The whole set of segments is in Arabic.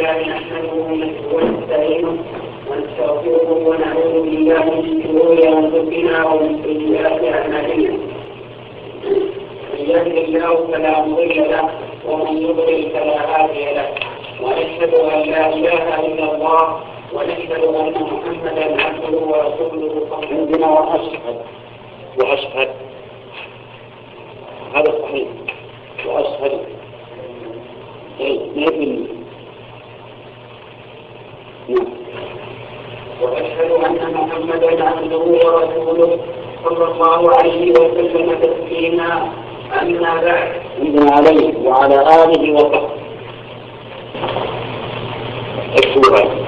لله نحمده ونستعينه ونستغفره ونعوذ بالله من شرور ومن سيئات أعمالنا. من يهد الله فلا ومن يضلل فلا هادي ونشهد أن لا إله إلا الله ونشهد أن محمدا عبده ورسوله عندنا واشهد واشهد هذا صحيح. وأشهد وأشهد أن محمدا عبده ورسوله صلى الله عليه وسلم تسليما. أما بعد عندنا عليه وعلى آله وصحبه. اكتبها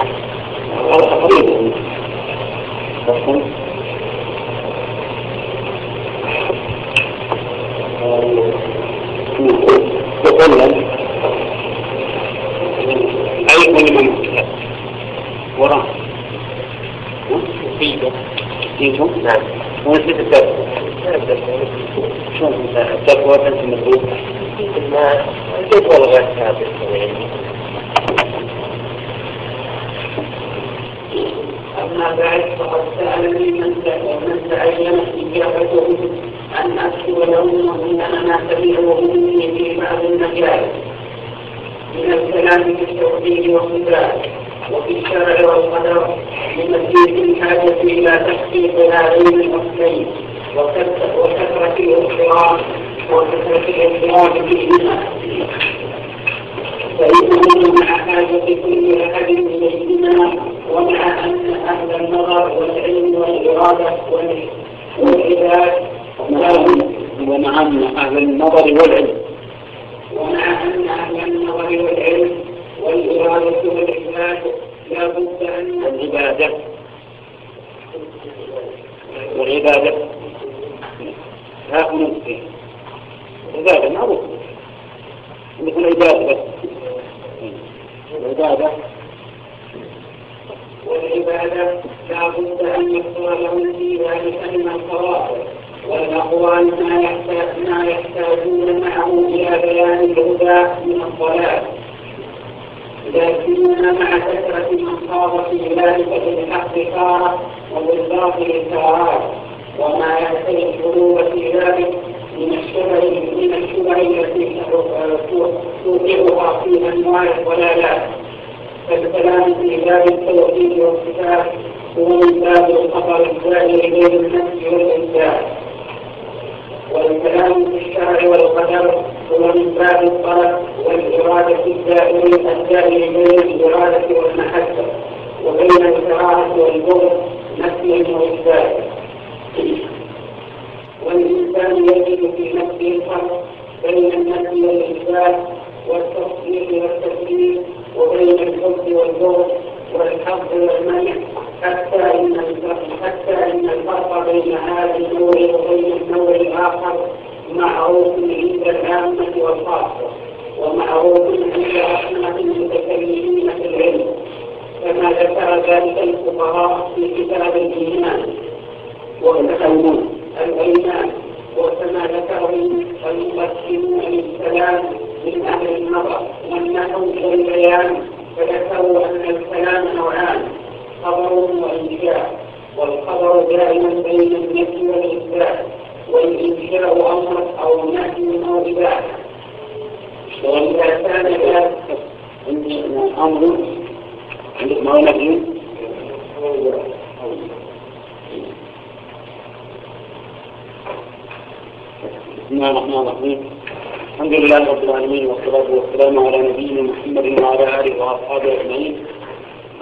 توقعها في أنواع الضلالات. فالكلام في باب التوحيد والصفات هو من باب الخطر الزائر بين النفس والإنسان. والكلام في الشرع والقدر هو من باب الطلب والإرادة الدائرة الدائرة بين الإرادة والمحبة وبين الكراهة والبغض نفيا وإثباتا والإنسان يجد في نفسه الفرق بين النفي والإثبات والتصديق والتكذيب وبين الحب والبغض والحق والمنع حتى إن حتى إن الفرق بين هذا النوع وبين النوع الآخر معروف عند العامة والخاصة ومعروف عند أحناف المتكلمين في العلم كما ذكر ذلك الفقهاء في كتاب الإيمان. والتكلمون الأيمان وكما ذكره المقسمون للكلام من أهل النظر والنحو والبيان فذكروا أن الكلام نوعان خبر وإنشاء والخبر دائما بين النفي والإثبات والإنشاء أمر أو نهي أو إباحة وإذا كان ذلك أمر عندك ما نهي بسم الله الرحمن الرحيم. الحمد لله رب العالمين والصلاة والسلام على نبينا محمد وعلى آله وأصحابه أجمعين.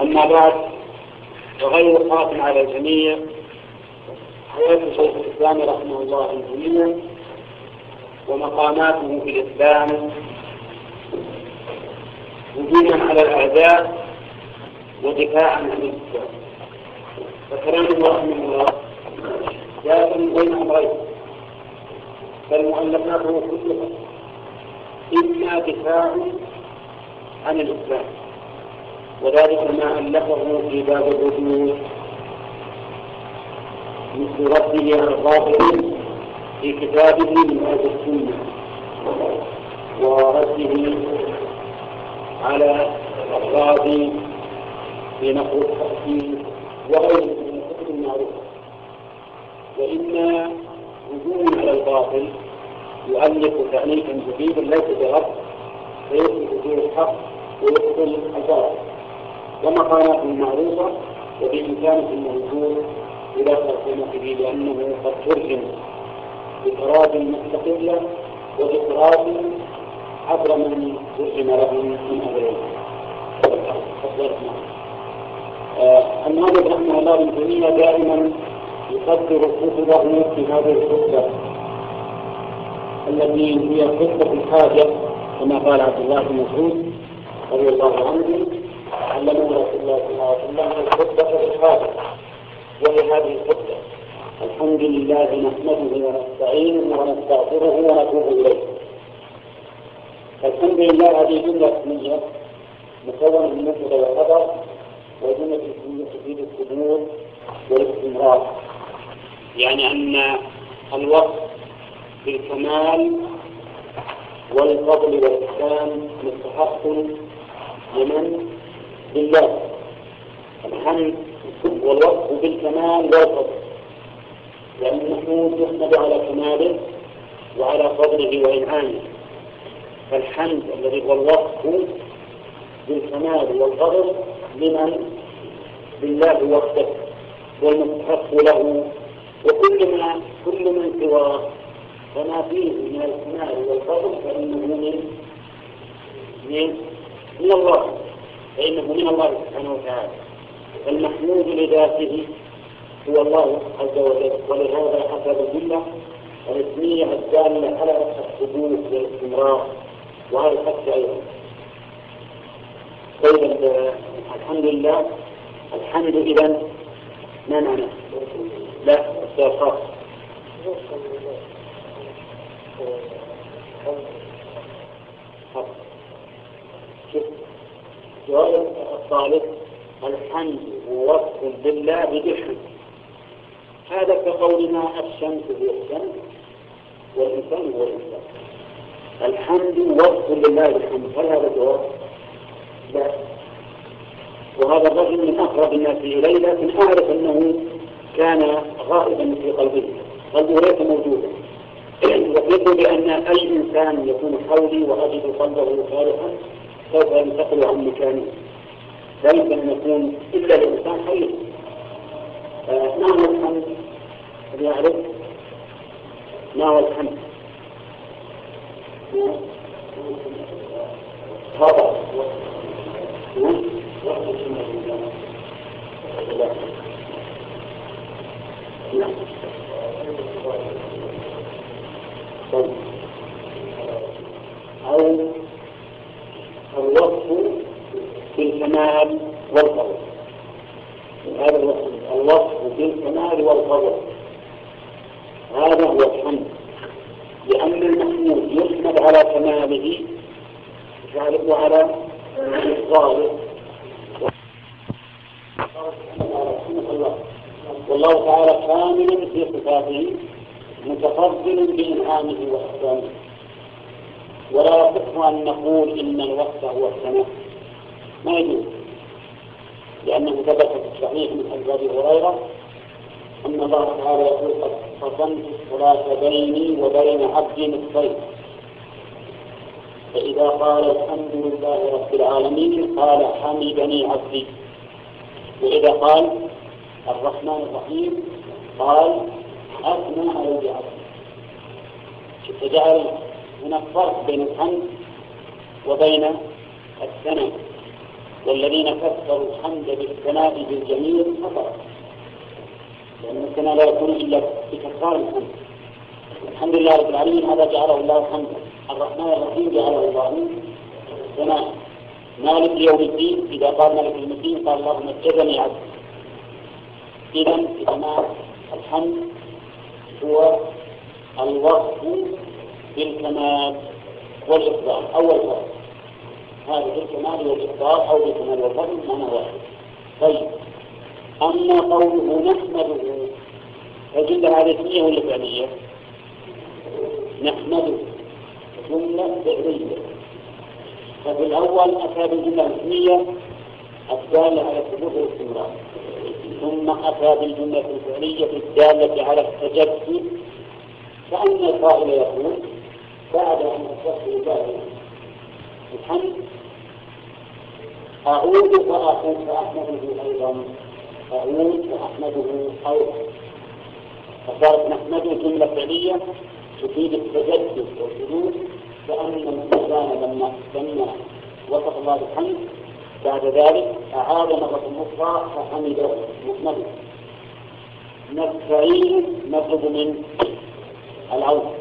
أما بعد وغير خاف على الجميع حياة شيخ الإسلام رحمه الله الجميع ومقاماته في الإسلام هجوما على الأعداء ودفاعا عن الإسلام. فكلامه رحمه الله من بين أمرين بل مؤلفاته كلها. إما دفاع عن الإسلام. وذلك ما ألفه في باب الرجوع. مثل رده على الغافلين في كتابه من أهل السنة. ورده على الرازي في نقل التأثير وغيره من الكتب المعروفة. وإن هجوم على الباطل يؤلف تأليفا جديدا ليس بغرض فيثبت فيه الحق ويبطل الباطل ومقامات معروفة وبإمكانه الموجود إلى ترجمته لأنه قد ترجم بتراجم مستقلة وبتراجم عبر من ترجم له من أهل آه الناظر رحمه الله بن تيمية دائما يقدر كتبه في هذه الخطبة. التي هي خطبة الحاجة كما قال عبد الله بن مسعود رضي الله عنه علمه رسول الله صلى الله عليه وسلم الخطبة الحاجة. وهي هذه الخطبة الحمد لله نحمده ونستعينه ونستغفره ونتوب إليه. الحمد لله هذه جملة اسمية مكونة من مبتدأ وخبر وجملة اسمية تفيد الثبوت والإستمرار. يعني أن الوصف بالكمال والفضل والإحسان مستحق لمن؟ لله. الحمد والوصف بالكمال والفضل. لأن يحمد على كماله وعلى فضله وإنعامه. فالحمد الذي هو الوصف بالكمال والفضل لمن؟ لله وحده. والمستحق له. وكل ما كل من سواه فما فيه من الكمال والفضل فإنه من من من الله فإنه من الله سبحانه وتعالى. المحمود لذاته هو الله عز وجل ولهذا حسب الجملة الاسمية الدالة على الثبوت والاستمرار وهذا الحث أيضا. طيب الحمد لله الحمد إذا ما معنى؟ لا أستاذ السؤال الثالث الحمد هو وصف لله بالحمد هذا كقولنا الشمس هي الشمس والإنسان هو الإنسان الحمد وصف لله بالحمد هل هذا جواب؟ لا وهذا الرجل من أقرب الناس إلي لكن أعرف أنه كان غائبا في قلبه. قلبه ليس موجودا. ويقول بأن أي إنسان يكون حولي وأجد قلبه خالقا سوف ينتقل عن مكانه لا يمكن أن يكون إلا الإنسان حي ما هو الحمد يعرف ما هو الحمد؟ خطأ أو الوصف بالكمال والفضل هذا الوصف بالكمال والفضل هذا هو الحمد. لأن المحمود يحمد على كماله ذلك على الظاهر والله تعالى كامل في صفاته. متفضل بإنعامه وإحسانه ولا يصح أن نقول إن الوقت هو السماء ما يجوز. لأنه ثبت في الصحيح من حديث أبي هريرة أن الله تعالى يقول قد قسمت الصلاة بيني وبين عبدي نصفين فإذا قال الحمد لله رب العالمين قال حمدني عبدي. وإذا قال الرحمن الرحيم قال أثنى علي عبدي فجعل هناك فرق بين الحمد وبين الثناء. والذين فسروا الحمد بالثناء بالجميل خطأ لأن الثناء لا يكون إلا بكفار الحمد الحمد لله رب العالمين هذا جعله الله حمدا. الرحمن الرحيم جعله الله ثناء. مالك يوم الدين إذا قال مالك يوم الدين قال اللهم مجدني عبدي. إذا إجماع الحمد هو الوصف بالكمال والإفضال أول فرق هذا بالكمال والإفضال أو بالكمال والفضل معنى واحد. طيب. أما قوله نحمده فجملة هذه اسمية ولا فعلية؟ نحمده. جملة فعلية. ففي الأول أتى بالجملة الاسمية الدالة على الثبوت والاستمرار ثم أتى بالجملة الفعلية الدالة على التجدد. كأن القائل يقول بعد أن أصبحت لله الحمد. أعود فأحمده أيضا. أعود فأحمده أيضا. فصارت نحمده جملة فعلية تفيد التجدد والحدوث كأن الإنسان لما لما وصف الله بالحمد بعد ذلك أعاد مرة أخرى فحمده نحمده نستعين نطلب من العون.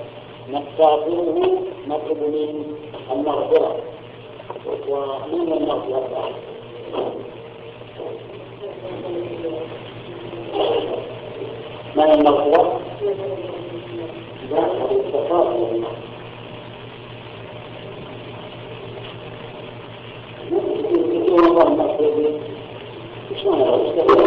نستغفره نطلب من المغفرة. ومن المغفرة من المغفرة؟ لا الاستغفار وش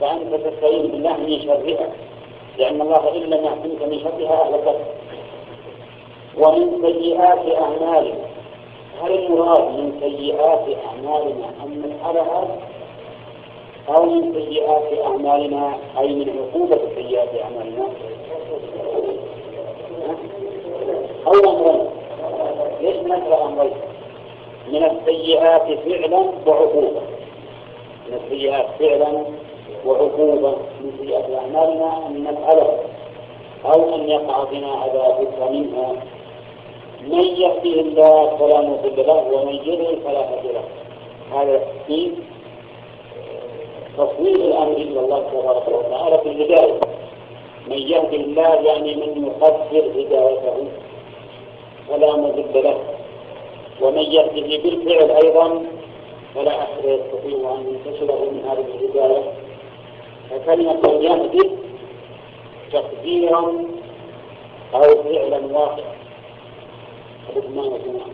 فأنت تستعين بالله من شرها. لأن الله إن لم يحكمك من شرها أهلكتك ومن سيئات أعمالنا هل المراد من سيئات أعمالنا أن نفعلها؟ أو من سيئات أعمالنا أي من عقوبة سيئات أعمالنا؟ أو أمرين ليش نكره أمرين؟ من السيئات فعلا وعقوبة. من السيئات فعلا وعقوبة من سيئات أعمالنا أن نفعلها أو أن يقع بنا عذابك منها من يهده الله فلا مضل له ومن يضلل فلا هادي له. هذا في تصوير الأمر إلى الله تبارك وتعالى في الهداية. من يهدي الله يعني من يقدر هدايته فلا مضل له. ومن يهده بالفعل أيضا فلا أحد يستطيع أن ينتشره من هذه الهداية. فكلمه يهدي تقديرا أو فعلا واقعا. حكمان وجماعة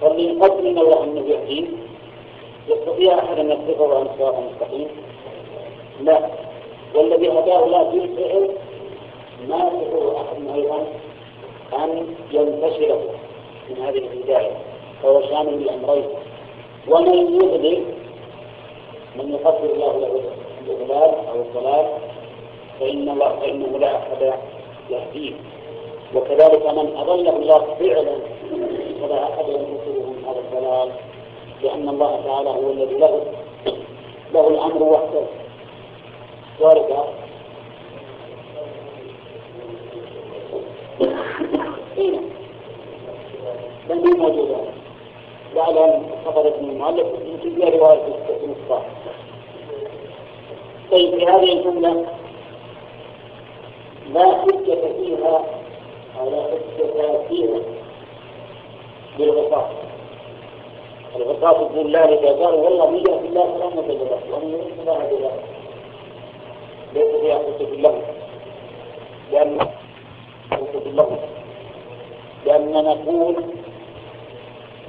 فاللي يقدم الله أنه يهديه يستطيع أحد أن يصرفه عن الصراط المستقيم؟ لا. والذي هداه الله بالفعل ما يستطيع أحد أيضا أن ينتشره من هذه الهداية. فهو شامل للأمرين ومن يضلل من يقدر الله له. الإضلال أو الضلال فإن الله فإنه لا أحد يهديه. وكذلك من أضله الله فعلا فلا أحد ينتصره من هذا الضلال لأن الله تعالى هو الذي له له الأمر وحده. وارد. بل موجودة لعل خبر ابن المؤلف يمكن رواية الصحيح طيب في هذه الجملة لا حجة فيها لا حجة فيها بالغطاس الغطاس يقول لا لجزار والله مية في الله فلا ومن يريد الله بذلك ليس فيها حجة له لأن حجة له لأننا نقول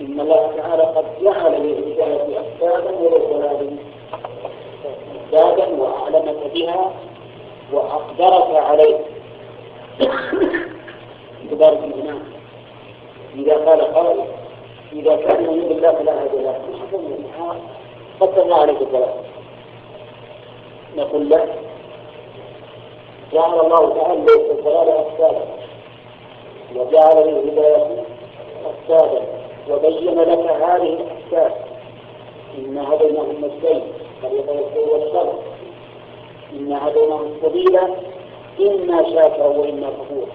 إن الله تعالى قد جعل للهداية أسبابا وللضلال أسبابا وأعلمك بها وأقدرك عليه ببارك الإمام إذا قال قائل إذا كان من الله فلا هدى له قدر عليك الضلال نقول له جعل الله تعالى الضلال أسبابا وجعل للهداية أسبابا وبين لك هذه الأسباب إن هديناه النجدين طريق الخير والشر إن هديناه السبيل إما شاكرا وإما كفورا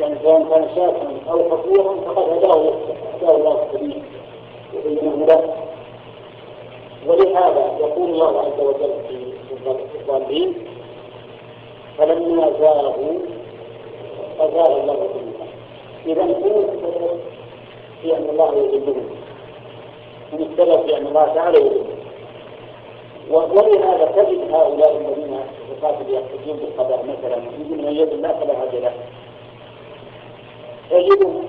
يعني سواء كان شاكرا أو كفورا فقد هداه هداه الله السبيل وبينه له ولهذا يقول الله عز وجل في الضالين فلما زاغوا أزاغ الله قلوبهم إذا كل في أن الله يذلهم من السبب أن الله تعالى يذلهم ولهذا تجد هؤلاء الذين يقاتل يحتجون بالقدر مثلا يجب من يد الله فلا هدى له تجدهم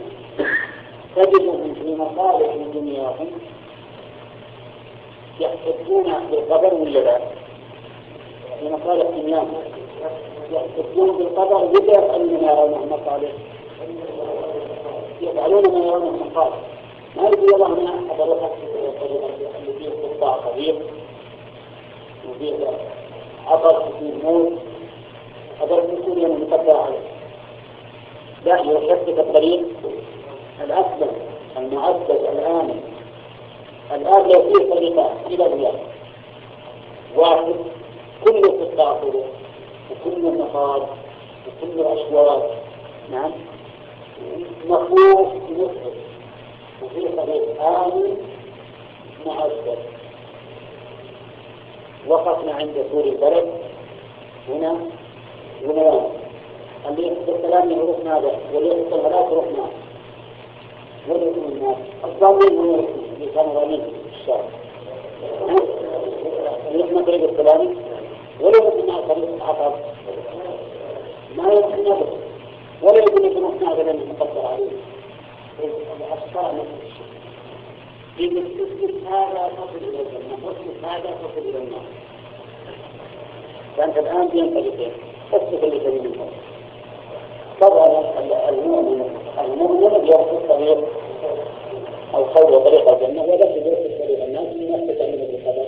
تجدهم في مصالح دنياهم يحتجون بالقدر ولا لا؟ في مصالح دنياهم يحتجون بالقدر ولا يفعلون ما يرونه مصالح؟ يفعلون ما يرونه مصالح ما يقول الله حضرتك اللي فيه قطاع كبير وفيه عطر وفيه موت هذا يكون يعني مقدر عليه لا يرشدك الطريق الأسلم المعدد الآمن. الآن لو فيه طريقان إلى الرياض. واحد كل قطاع طرق وكل مخارج وكل أشواط. نعم. مخوف متعب وفي طريق آمن معدد وقفنا عند سور البلد هنا هنا. اللي يحب الكلام يروح ماذا؟ واللي يحب الغلاء يروح ماذا؟ وين يكون الناس الظالمين وين اللي كانوا ظالمين في الشارع يحمى طريق السلامي ولا مع طريق العطر ما يمكن ابدا ولا يمكن يكون إحنا ابدا نقدر عليه. الأفكار. نفس الشيء إذا تثبت هذا تصل إلى الجنة واثبت هذا تصل إلى النار فأنت الآن بين طريقين اثبت اللي تريد منه طبعا المؤمن المؤمن يرفض طريق الخير طريق الجنة ولا يرفض طريق الناس من الناس تتعلم بالقدر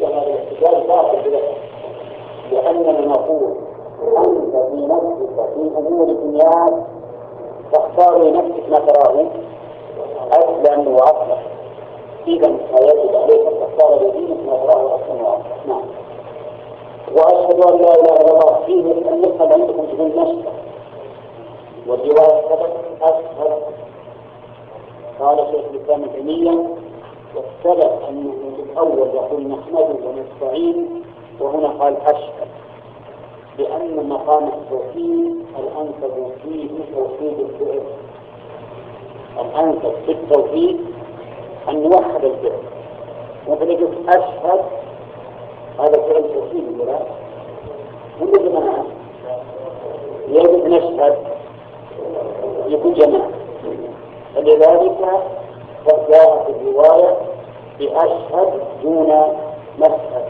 وهذا الاحتجاج باطل له لأننا نقول أنت في نفسك في أمور دنياك تختار لنفسك ما تراه أسلم وأصلح فيجب عليك أن تختار لدينك ما أسلم وأصلح نعم. وأشهد أن لا إله إلا الله. فيه أن يفهم عندكم تكون نشطة والرواية سبق أشهد. قال شيخ الإسلام تيمية والسبب أنه الأول يقول نحمده ونستعين وهنا قال أشهد. لأن مقام التوحيد الأنسب فيه توحيد الفعل. الأنسب في التوحيد أن نوحد الفعل مثلا قلت أشهد هذا فعل توحيد ولا ولا جماعة يجب نشهد. يكون جماعة. فلذلك جاءت الرواية بأشهد دون مشهد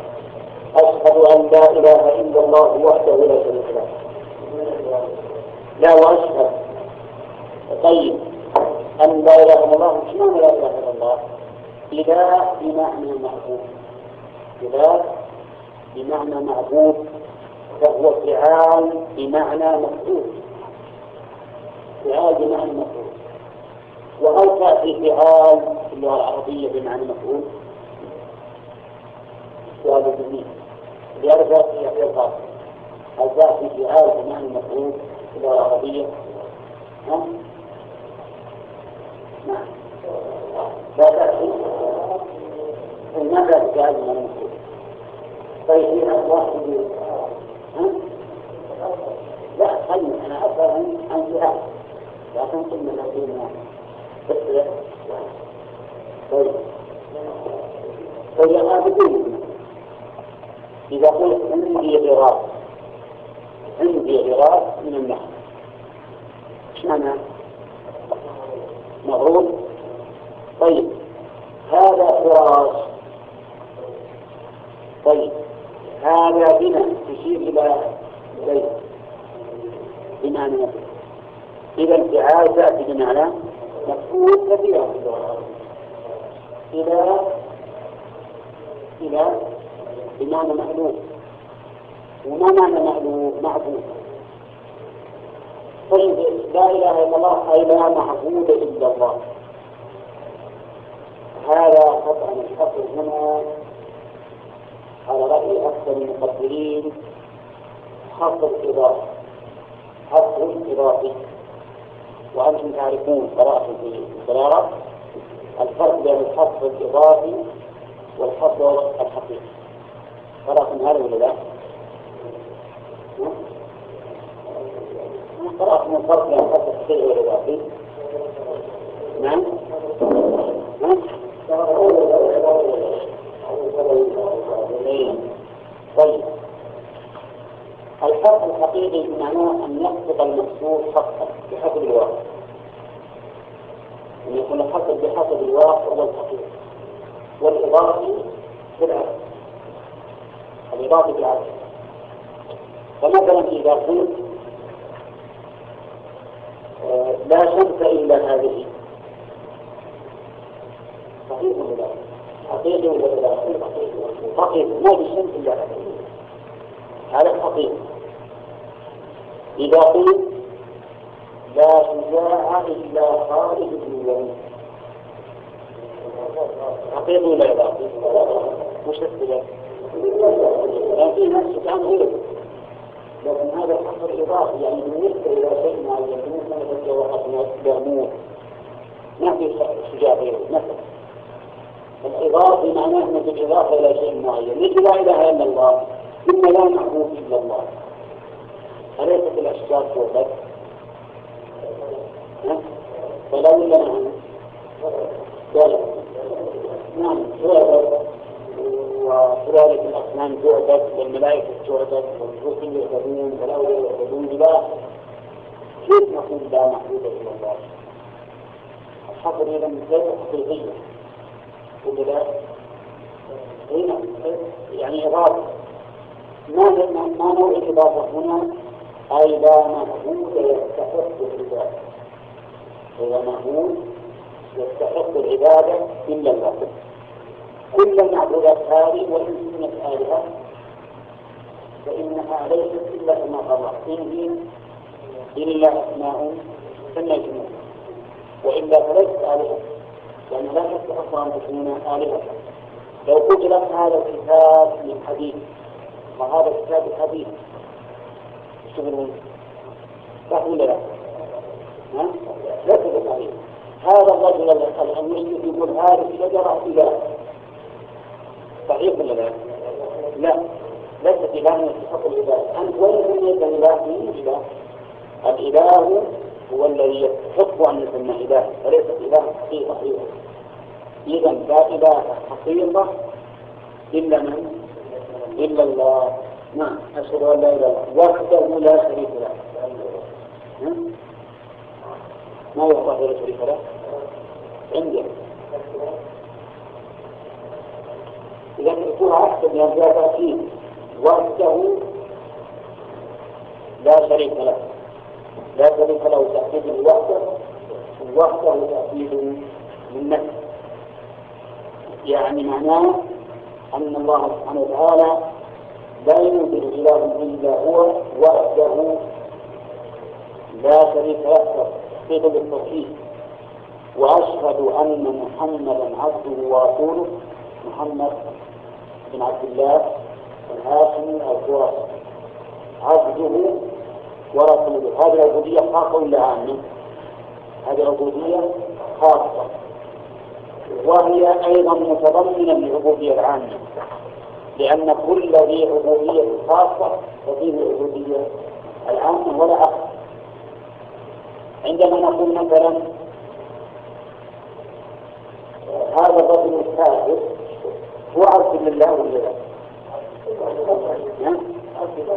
أشهد أن لا إله إلا الله وحده لا شريك له. لا وأشهد. طيب. أن لا إله إلا الله معنى لا إله إلا الله إله بمعنى معبود إله بمعنى معبود فهو فعال بمعنى مفعول. فعال بمعنى مفعول. وهل تأتي فعال في اللغة العربية بمعنى مفعول؟ سؤال جميل. لهذا في القاصر هل تأتي فعال بمعنى مفعول في اللغة العربية؟ لا تأتي ما تأتي فعال بمعنى مفعول طيب أفضل ها؟ لا خلني أنا عن فعال لا تنقل من طيب طيب هذا بدون إذا قلت عندي غراب عندي غراب من النحل إيش معنى؟ مغروب طيب. هذا فراش. طيب. هذا بنا. تشير إلى بيت بمعنى إذا الفعال تأتي بمعنى مفعول كثيرا في اللغة إلى إلى بمعنى مألوف وما معنى مألوف معبود طيب لا إله إلا الله أي لا معبود إلا الله. هذا قطعا الحصر هنا على رأي أكثر المقدرين حصر إضافي حصر إضافي وأنتم تعرفون قراءة في البلاغة الفرق بين الحصر الإضافي والحصر الحقيقي. قرأتم هذا ولا لا؟ قرأتم الفرق بين الحصر الحقيقي والإضافي؟ نعم؟ طيب. الحق الحقيقي بمعناه أن يحقق المقصود حقا بحسب الواقع. أن يكون الحق بحسب الواقع والحقيقة والإضافي بالعكس الإضافي بالعكس فمثلا إذا قلت آه، لا شمس إلا هذه صحيح ولا لا؟ حقيقي ولا لا؟ حقيقي ما في شمس إلا هذه هذا حقيقي إذا قلت لا شجاع إلا خالد بن الوليد حقيقي ولا إضافي؟ وش السبب؟ لكن في ناس كان غير لكن هذا الحق الإضافي يعني بالنسبة إلى شيء معين بالنسبة إلى وقت مأمور ما في شجاع غيره مثلا الإضافي معناه أن بالإضافة إلى شيء معين. مثل لا إله إلا الله ثم لا معبود إلا الله. أليست الأشجار تعبد؟ فلا ولا نعم؟ تعبد وكذلك الأصنام تعبد والملائكة تعبد والرسل يعبدون والأولياء يعبدون لا كيف نقول لا معبود إلا الله؟ الحصر إذا غير حقيقية ولا لا؟ يعني إضافة ما ما نوع الإضافة هنا؟ أي لا معبود يستحق العبادة. إذا معبود يستحق العبادة إلا الله. كل المعبودات هذه وإن كانت آلهة فإنها ليست إلا كما قال الله. إلا أسماء سميتموها وإلا فليست آلهة لأن لا تستحق أن تكون آلهة. لو قلت لك هذا الكتاب من حديث وهذا الكتاب حديث يشتغلون صح ولا لا؟ ها؟ لا عليه هذا الرجل المسلم يقول هذه الشجرة إله صحيح ولا لا؟ لا. ليست إله يستحق الإله. أنت وين سميت الإله من إله؟ الإله هو الذي يستحق أن يسمى إله. فليست إله حقيقة إذا لا إله حقيقة إلا من؟ إلا الله. نعم. أشهد أن لا إله إلا الله. وحده لا شريك له. ما هو لا شريك له؟ عندي. إذا كنت أحسن يا تأكيد وحده لا شريك له. لا شريك له تأكيد وحده وحده تأكيد من نفسه. يعني معناه أن الله سبحانه وتعالى لا يوجد إله إلا هو وحده لا شريك له. تحقيق للتوحيد. وأشهد أن محمدا عبده ورسوله. محمد بن عبد الله الهاشمي القرشي عبده ورسوله. هذه العبودية خاصة ولا عامة؟ هذه العبودية خاصة. وهي أيضا متضمنة للعبودية العامة لأن كل ذي عبودية خاصة ففيه العبودية العامة ولا أخر عندما نقول مثلا هذا الرجل الكافر هو عبد لله ولا لا؟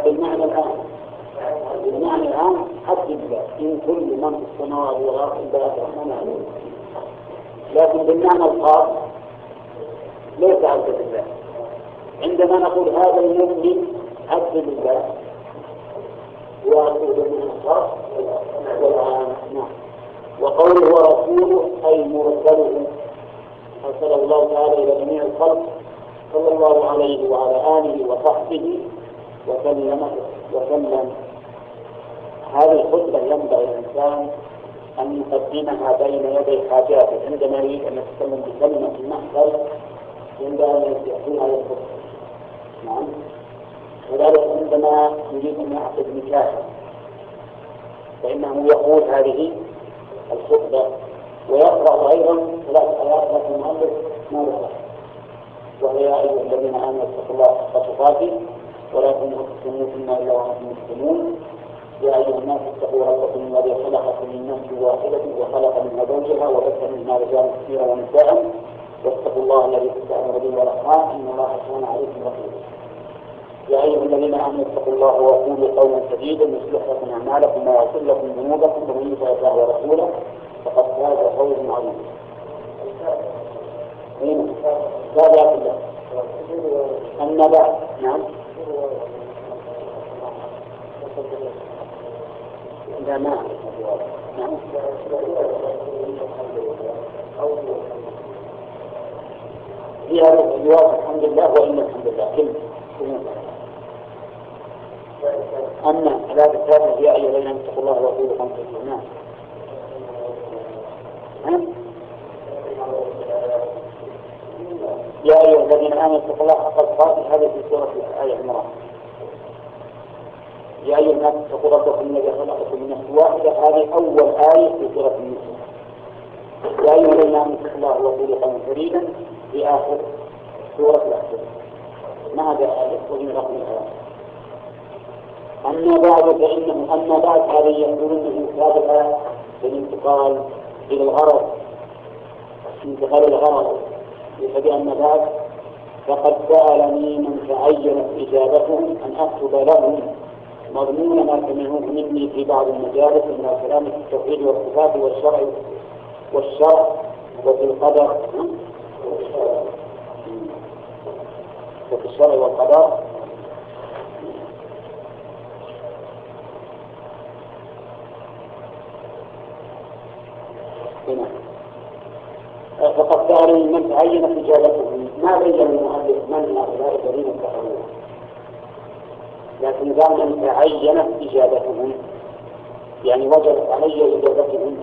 بالمعنى العام. بالمعنى العام عبد لله إن كل من في السماوات والأرض إلا الرحمن لكن بالمعنى الخاص ليس عبد لله عندما نقول هذا المؤمن عبد لله وأقول من الخاص والعام نعم. وقوله ورسوله أي مرسله أرسله الله تعالى إلى جميع الخلق صلى الله عليه وعلى آله وصحبه وسلم وسلم. هذه الخطبة ينبغي الإنسان أن يقدمها بين يدي حاجاته. عندما يريد أن يتكلم بكلمة المحضر ينبغي أن يأتيها الخطبة. نعم. وذلك عندما يريد أن يعقد نكاحا فإنه يقول هذه الخطبة ويقرأ أيضا ثلاث آيات لكن المؤلف ما ذكر. وهي يا أيها الذين آمنوا اتقوا الله حق تقاته. ولا تموتن إلا وأنتم مسلمون. يا أيها الناس اتقوا ربكم الذي خلقكم من نفس واحدة وخلق منها زوجها وبث منها رجالا كثيرا ونساء. واتقوا الله الذي تستعمل به والأرحام إن الله كان عليكم رقيبا. يا أيها الذين آمنوا اتقوا الله وقولوا قولا سديدا. يصلح لكم أعمالكم ويغفر لكم ذنوبكم. ومن يطع الله ورسوله فقد فاز فوزا عظيما. هذا الله أما بعد نعم. لا ما نعم. فيها الجواب الحمد لله وإن الحمد لله. كلمة أما الآية الثالثة يا أيها الذين اتقوا الله وقولوا قولا نعم. يا أيها الذين آمنوا اتقوا الله حق تقاته هذا في سورة آل عمران. يا أيها الناس اتقوا ربكم الذي خلقكم من نفس واحدة. هذه أول آية في سورة النساء. يا أيها الذين آمنوا اتقوا الله وقولوا قولا سديدا. في آخر سورة الأحزاب. ما هذا آية ومن رقم الآية. أما بعد فإنه أما بعد هذا يقول أنه سابقا بالانتقال إلى الغرض. انتقال الغرض. فبأن بعد فقد سألني من تعينت إجابته أن أكتب لهم مضمون ما سمعوه مني في بعض المجالس من الكلام في التوحيد والصفات والشرع والشرع وفي القدر. وفي الشرع والقدر. هنا. فقد سألني من تعينت إجابته ما بين المؤلف من هؤلاء الذين اتخذوه لكن قال من تعينت إجابتهم يعني وجبت علي إجابتهم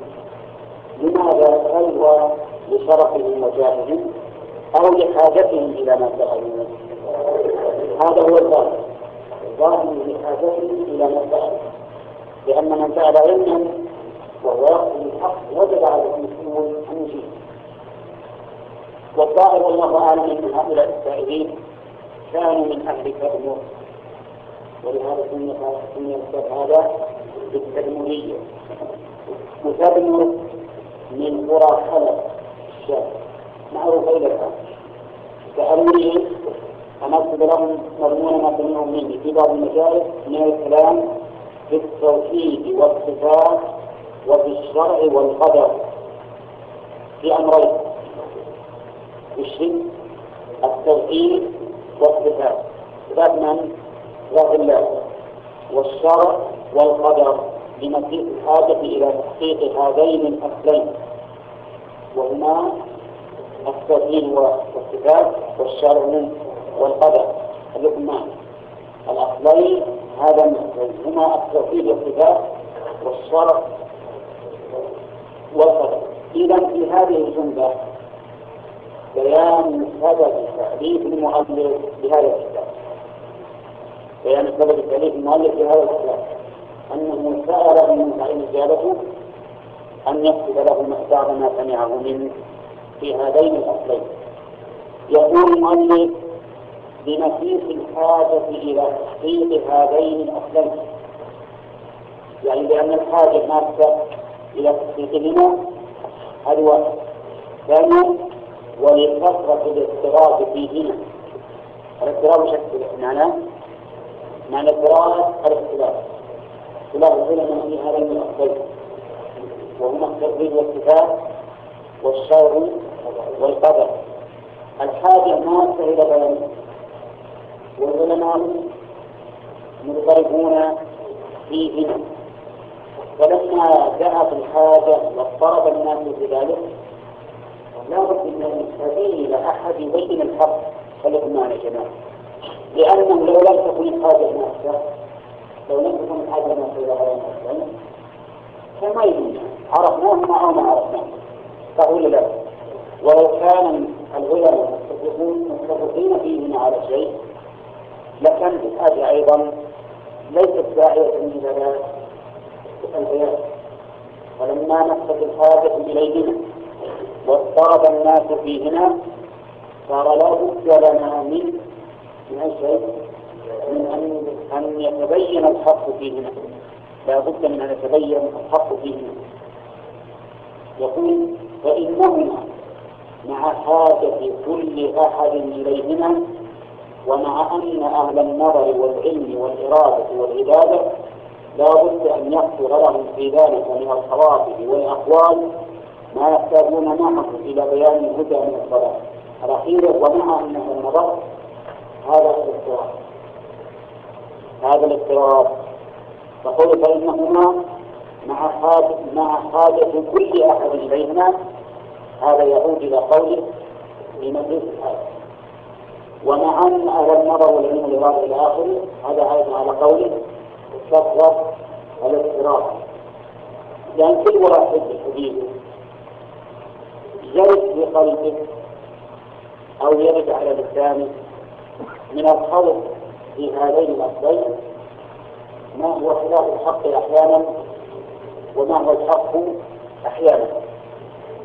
لماذا؟ هو لشرفهم وجاههم أو لحاجتهم إلى ما سألوا هذا هو الظاهر. الظاهر لحاجتهم إلى ما سألوا لأن من سأل علما وهو يقصد الحق وجب على المسلمون أن يجيب والظاهر والله أعلم أن هؤلاء السائلين كانوا من أهل كرموس ولهذا سمي الكتاب هذا بالتدمرية وتدمر من قرى خلق الشام. معروفة إلى الآن. سألوني أن أكتب لهم مضمون ما سمعوا مني. في بعض المجالس من الكلام في التوحيد والصفات وفي الشرع والقدر. في أمرين. الشرك التوحيد والصفات. صفات من؟ إثبات الله. والشرع والقدر لمزيد الحاجة إلى تحقيق هذين الأصلين. وهما التوحيد والصفات والشرع والقدر. الاثنان الأصلين هذا هما التوحيد والصفات والشرع والقدر. إذا في هذه الجملة بيان سبب تأليف المؤلف بهذا الكتاب. بيان سبب تأليف المؤلف بهذا الكتاب. أنه سأل من فإن إجابته أن يكتب له بعض ما سمعه منه في هذين الأصلين. يقول المؤلف بنفيس الحاجة إلى تحقيق هذين الأصلين. يعني لأن الحاجة ماسة إلى تحقيقهما. هذا واحد ثانيا ولكثرة الاضطراب فيهما الاضطراب شكل معناه؟ معنى اضطراب الاختلاف. اختلاف العلماء في هذين الأصلين وهما التوحيد والصفات والشرع والقدر. الحاجة ماسة إلى بيانه والعلماء مضطربون فيهما فلما جاءت الحاجة واضطرب الناس في ذلك لا بد من سبيل أحد يبين الحق خليكم معنا يا جماعة لأنه لو لم تكن الحاجة نفسها لو لم تكن الحاجة إلى هذا المسلم فما عرفناهما أو ما عرفناهما فهو لا ولو كان العلماء متفقين فيهما على شيء لكانت الحاجة أيضا ليست داعية إلى البيان ولما نفت الحاجة إليهما واضطرب الناس فيهما صار لا بد لنا من من أن أن يتبين الحق فيهما. لا بد من أن يتبين الحق فيهما. يقول فإنهما مع حاجة كل أحد إليهما ومع أن أهل النظر والعلم والإرادة والعبادة لا بد أن يحصل لهم في ذلك من الخواطر والأقوال ما يحتاجون معه إلى بيان الهدى من الصلاة. الأخيرة ومع أن النظر هذا الاضطراب. هذا الاضطراب. فقل فإنهما مع حاجة مع حاجة كل أحد إليهما هذا يعود إلى قوله بمجلس الحاجة ومع أن أهل النظر والعلم والإرادة إلى آخره هذا عائد على قوله كثرة الاضطراب. لأن كل واحد حديث يرد في قلبك أو يرد على لسانك من الخوف في هذين الأصلين ما هو خلاف الحق أحيانا وما هو الحق أحيانا.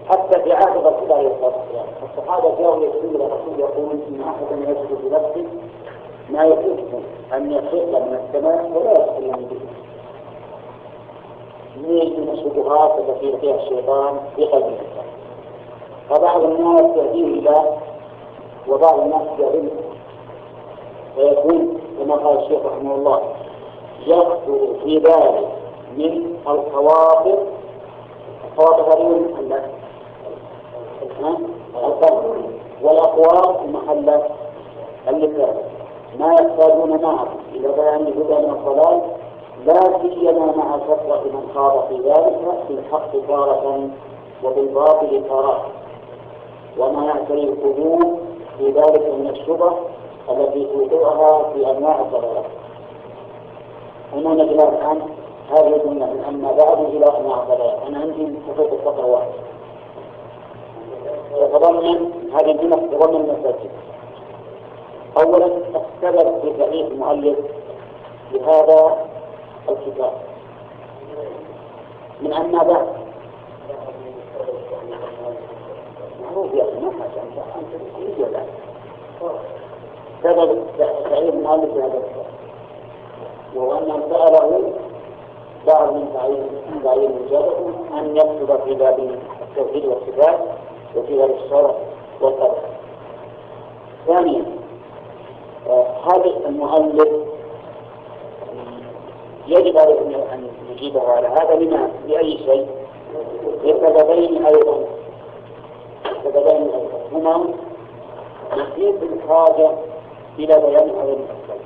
حتى في عهد الرسول عليه الصلاة والسلام الصحابة جاءوا إلى الرسول يقولون إن أحدا يجد بنفسه ما يكفه أن يخف من السماء ولا يدخل من به من الشبهات التي فيها الشيطان في قلب الإنسان فبعض الناس يهديه الله وبعض الناس يهديه فيكون كما قال الشيخ رحمه الله يكثر في ذلك من الخواطر الخواطر هذه القلب والأقوال محلات اللسان ما يحتاجون معه إلى بيان الهدى من الضلال لا سيما مع كثرة من خاض في ذلك في الحق تارة وبالباطل تارة. وما يعتري القلوب في ذلك من الشبه التي توقعها في أنواع الضلالات هنا نجد الآن هذه الجملة من أما بعد إلى أنواع الضلالات أنا عندي خطوط السطر واحد. يتضمن هذه الجملة تتضمن المساجد. أولا السبب في تأليف المؤلف لهذا الكتاب. من أما بعد؟ معروف يا أخي ما حاجة سبب تأليف المؤلف لهذا الكتاب وهو أنه سأله بعض من تعيين تعيين إجابته أن يكتب في باب التوحيد والصفات وفي باب الشرع والقدر. ثانيا هذا المؤلف يجب عليه أن يجيبه على هذا؟ لما لأي شيء؟ لسببين أيضا. أيضا هما نفيس الحاجة إلى بيان هذا المسألة.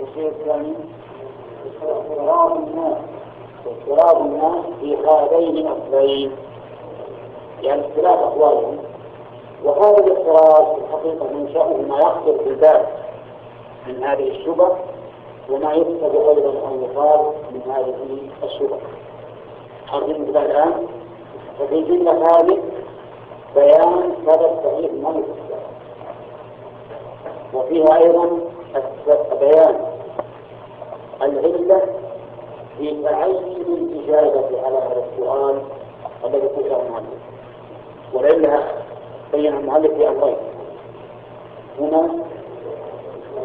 والشيء الثاني اضطراب الناس اضطراب الناس في هذين الأصلين يعني اختلاف أقوالهم وهذا الاضطراب في الحقيقة منشأه ما يخطر في الباب من هذه الشبه وما يكتب أيضا أن يقال من هذه الشبه. عارفين الآن ففي جملة هذه بيان سبب صحيح الملك وفيها أيضا بيان العلة في تعين الإجابة على هذا السؤال الذي سئله المؤلف. والعلة بين المؤلف في أمرين هنا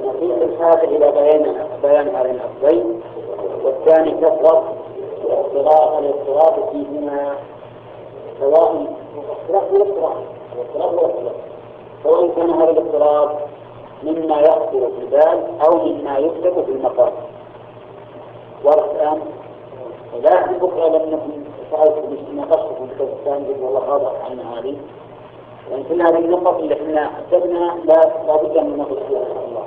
نصيح الحاجة إلى بيان بيان هذين الأمرين. والثاني كثرة الاضطراب الاضطراب فيهما سواء اختلاف والاضطراب الاضطراب والاختلاف سواء كان هذا الاضطراب مما يخطر في البال أو مما يكتب في المقام واضح الآن؟ لا بكرة لم نكن سألت ناقشتكم الثاني والله غضب عن هذه. لأن كل هذه النقط اللي إحنا حسبنا لا لابد من نقص فيها إن شاء الله.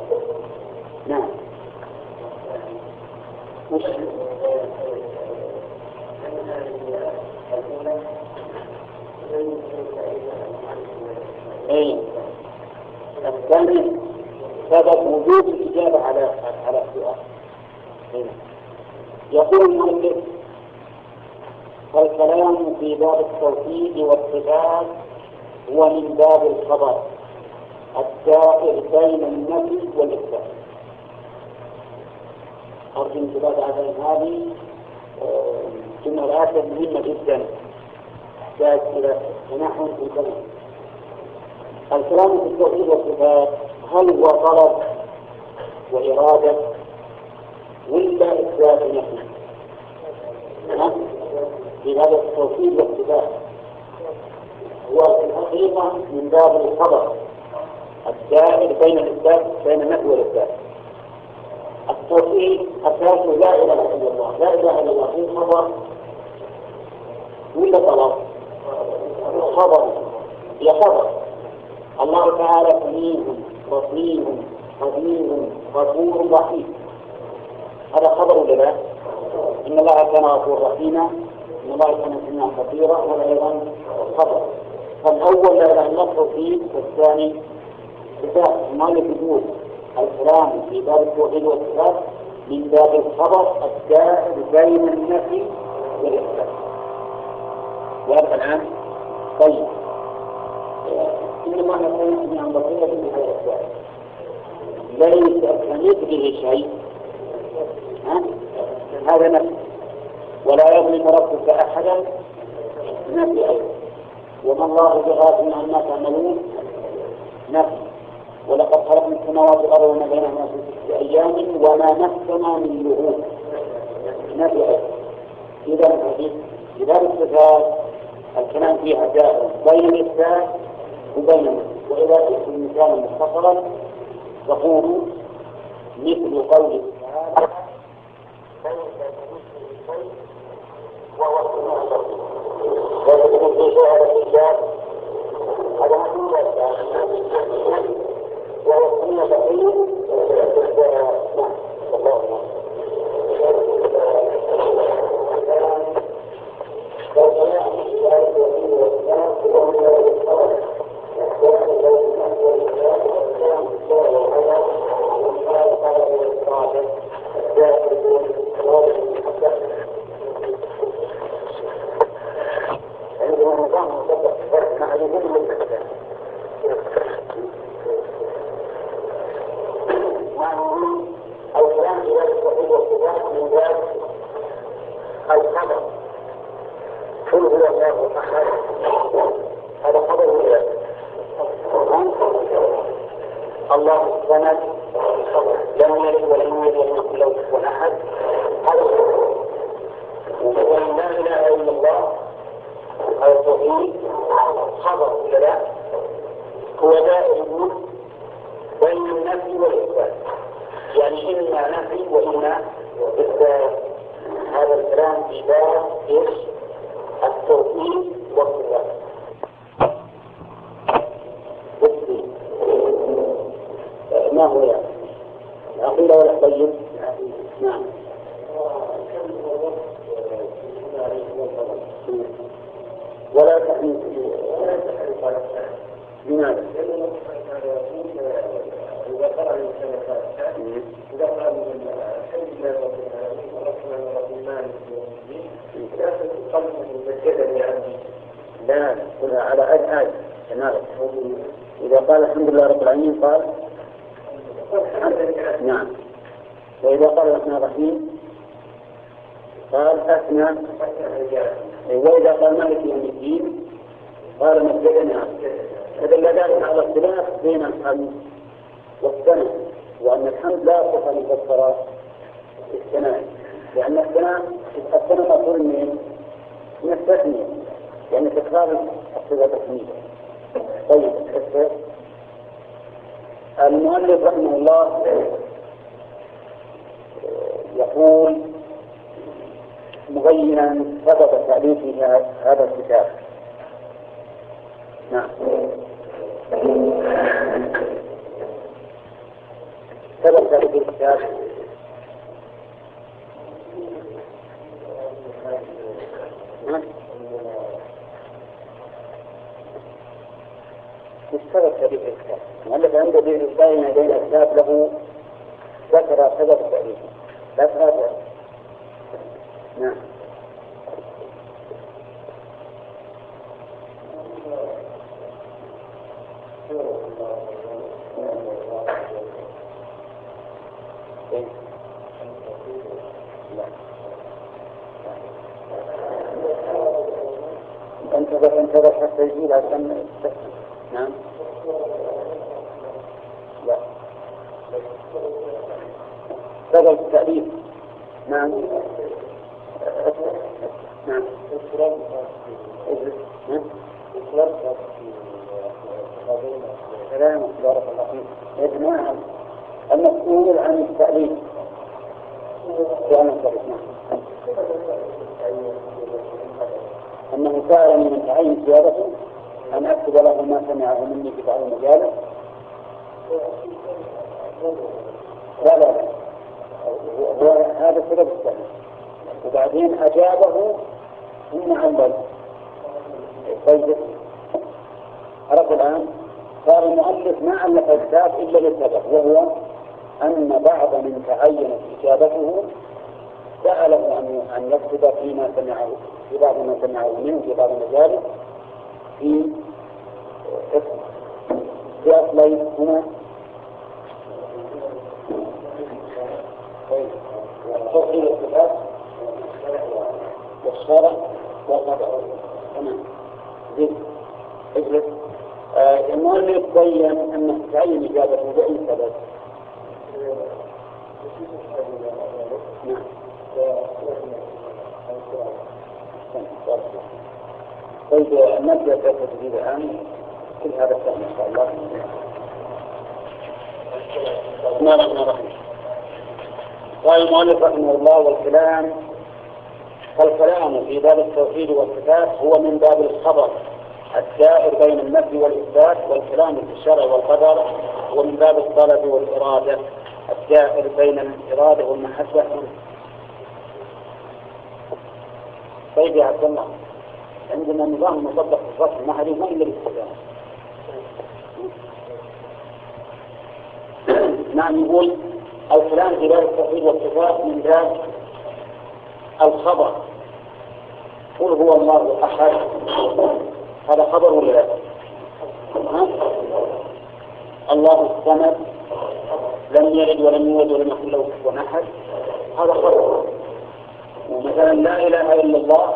نعم. وش اي الثاني سبب وجود الإجابة على على السؤال. يقول المؤلف فالكلام في باب التوحيد والصفات هو من باب الخبر الدائر بين النفي والإثبات أرجو انتباه هذه جملات مهمة جدا. تحتاج إلى تنحو في الكلام الكلام في التوحيد والصفات هل هو طلب وإرادة ولا إثبات نفي؟ في هذا التوحيد والصفات هو في الحقيقة من باب الخبر الدائر بين الإثبات بين النفي والإثبات التوحيد أساسه لا إله إلا الله لا إله إلا الله في خبر ولا طلب؟ خبر هي خبر. الله تعالى سميع بصير قدير غفور رحيم. هذا خبر لا؟ إن الله كان غفورا رحيما إن الله كان سميعا بصيرا وهذا أيضا خبر. فالأول لا إله إلا والثاني صفات المؤلف يقول الكلام في باب التوحيد والصفات من باب الخبر الدائر بين النفي والإثبات واضح الآن؟ طيب. إنما نقول سميعا بصيرا في هذا الإثبات ليس كمثله شيء. ها؟ هذا نفي. ولا يظلم ربك أحدا. نفي. أيضا وما الله بغافل عما تعملون. نفي. ولقد خلقنا السماوات والأرض وما بينهما في ستة أيام وما مسنا من لغوب. نفي. أيضا إذا في باب الصفات الكلام فيها دائر بين الإثبات وبين وإذا جئت مثالا مختصرا تقول مثل قوله تعالى وهو ويكون في شعر الحجاب هذا مفهوم ويكون بقية نعم الله سبب تأليف الكتاب السبب تأليف الكتاب المؤلف عنده بين بين الكتاب له ذكر سبب تأليفه تراجع نعم. يجي عشان نعم. لا. سبب التأليف. نعم. نعم. كلام بارك الله فيك. نعم. المسؤول عن التأليف. التأليف نعم. أنه سألني من تعين سيادته أن أكتب له ما سمعه مني في بعض المجالس لا لا لا. هو هذا سبب الثاني وبعدين أجابه ثم علل طيب. عرفت الآن؟ صار المؤلف ما ألف الكتاب إلا لسبب وهو أن بعض من تعينت إجابته سأله أن أن يكتب فيما سمعه في بعض ما سمعه منه في بعض المجالس في في أصلين هنا توحيد الصفات والشرع والقدر تمام. زين. اجلس. آه المؤلف بين انه تعين اجابته باي سبب نعم. طيب درس التدريب الآن. كل هذا الشهر إن شاء الله. بسم الله الرحمن الرحيم قال المؤلف رحمه الله والكلام فالكلام في باب التوحيد والصفات هو من باب الخبر. الدائر بين النفي والإثبات والكلام في الشرع والقدر هو من باب الطلب والإرادة. الدائر بين الإرادة والمحبة. طيب يا عبد الله عندنا نظام مطبق في الفصل ما ما إلا نعم يقول الكلام في باب التوحيد والصفات من باب الخبر. قل هو الله أحد. هذا خبر ولا لا؟ الله الصمد لم يلد ولم يولد ولم يكن له كفوا أحد. هذا خبر. ومثلا لا إله إلا الله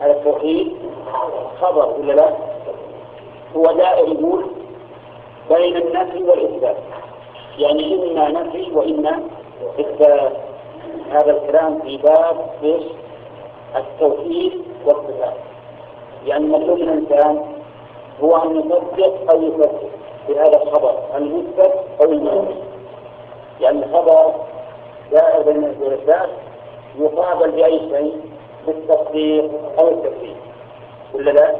هذا التوحيد خبر ولا لا؟ هو دائر يقول بين النفي والإثبات. يعني إما نفي وإما إثبات. هذا الكلام في باب إيش؟ التوحيد والصفات. يعني مطلوب الإنسان هو أن يصدق أو يكذب بهذا الخبر المثبت أو المنفي يعني الخبر دائر بين الإثبات يقابل بأي شيء؟ بالتصديق أو التكذيب. ولا لا؟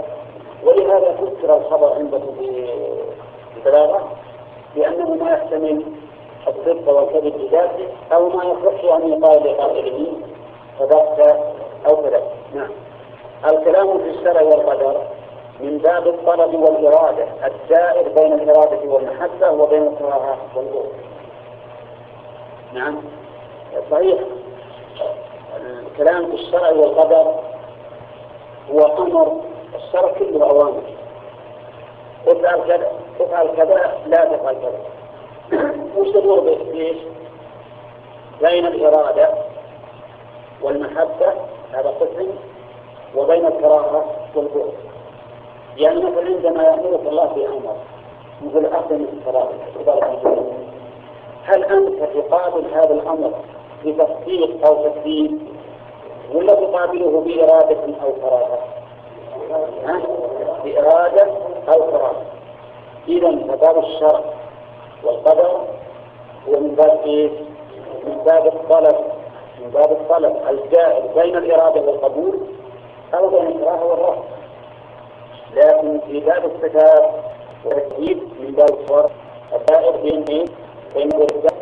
ولهذا فسر الخبر عندكم ببلاغة لأنه ما يحتمل الصدق والكذب بذاته أو ما يصح أن يقال لقائله صدقت أو كذبت نعم. الكلام في الشرع والقدر من باب الطلب والإرادة الدائر بين الإرادة والمحبة وبين الكراهة والبغض. نعم. صحيح. الكلام في الشرع والقدر هو أمر الشرع كله أوامر. افعل كذا افعل كذا لا تفعل كذا وش تدور بايش؟ بين الإرادة والمحبة هذا قسم وبين الكراهة والبغض يعني مثلا عندما يأمرك الله بأمر مثل أقم الصلاة هل أنت تقابل هذا الأمر بتصديق أو تكذيب ولا تقابله بإرادة أو كراهة؟ بإرادة أو كراهة إذا فباب الشرع والقدر هو من باب إيه؟ من باب الطلب من باب الطلب الجائر بين الإرادة والقبول أو بين الكراهة والرفض لكن في باب الصفات والتكذيب من باب الصور الدائر بين إيه؟ بين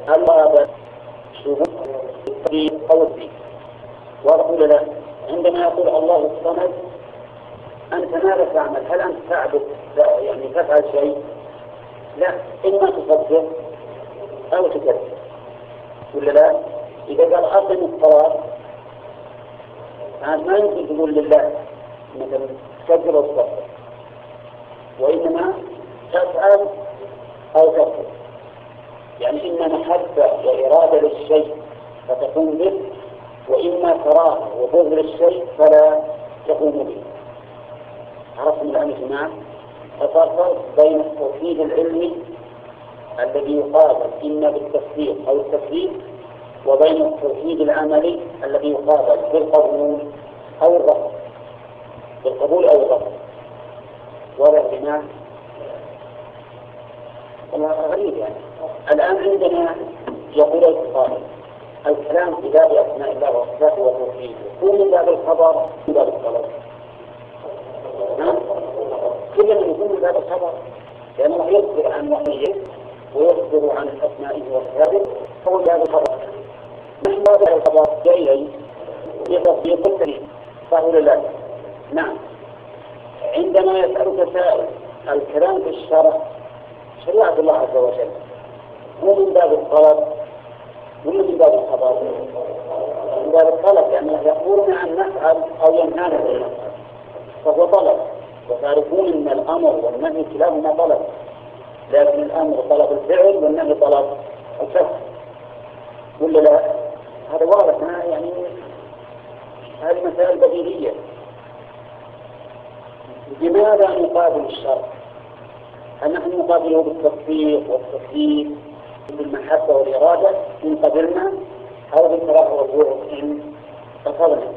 الإرادة شهود التكذيب أو الدين ولا لا؟ عندما يقول الله الصمد أنت ماذا تعمل؟ هل أنت تعبد يعني تفعل شيء؟ لا. إما تصدق أو تكذب. ولا لا؟ إذا قال أقم الصلاة ما يمكن تقول لله. مثلا تكذب أو تصدق وإنما تفعل أو تكذب. يعني إما محبة وإرادة للشيء فتقوم به وإما كراهة وبغض للشيء فلا تقوم به. عرفتم الآن يا جماعة فصار فرق بين التوحيد العلمي الذي يقابل إما بالتصديق أو التكذيب وبين التوحيد العملي الذي يقابل بالقبول أو الرفض. بالقبول أو الرفض. يا جماعة؟ غريب يعني. الآن عندنا يقول القائل الكلام في باب أسماء الله وصفاته وتوحيده هو من باب الخبر من باب الطلب كل من يكون باب الخبر لأنه يخبر عن وحيه ويخبر عن أسمائه وصفاته فهو باب الخبر نحن باب الخبر. جاي في كل ولا لا؟ نعم. عندما يسألك سائل الكلام في الشرع شريعة الله عز وجل مو من باب الطلب ولا من باب الخبر؟ من باب الطلب لأنه يعني يأمرنا أن نفعل أو ينهانا أن نفعل فهو طلب. وتعرفون أن الأمر والنهي كلاهما طلب. لكن الأمر طلب الفعل والنهي طلب الفعل ولا لا؟ هذا واضح. يعني هذه مسائل بديهية. لماذا نقابل الشرع؟ هل نحن نقابله بالتصديق والتسليم بالمحبة والإرادة إن قبلنا؟ أو بالكراهة والبغض إن رفضنا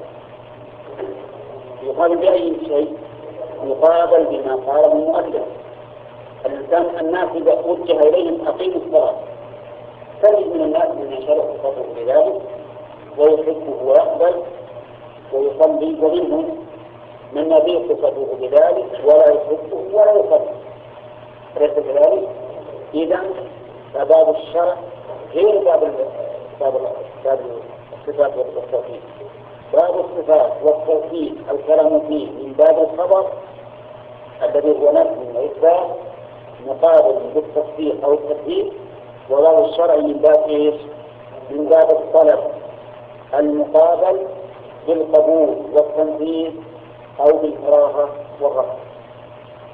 يقابل بأي شيء؟ يقابل بما قاله المؤلف الإنسان الناس إذا وجه إليهم أقيموا الصلاة. تجد من الناس من يشرح صدره بذلك ويحبه ويقبل ويصلي ومنهم من يضيق صدره بذلك ولا يحبه ولا يصلي. أليس كذلك؟ إذا فباب الشرع غير باب باب باب الصفات والتوحيد. باب الصفات والتوحيد الكلام فيه من باب الخبر الذي هو نفي وإثبات مقابل بالتصديق أو التكذيب وباب الشرع من باب إيش؟ من باب الطلب المقابل بالقبول والتنفيذ أو بالكراهة والرفض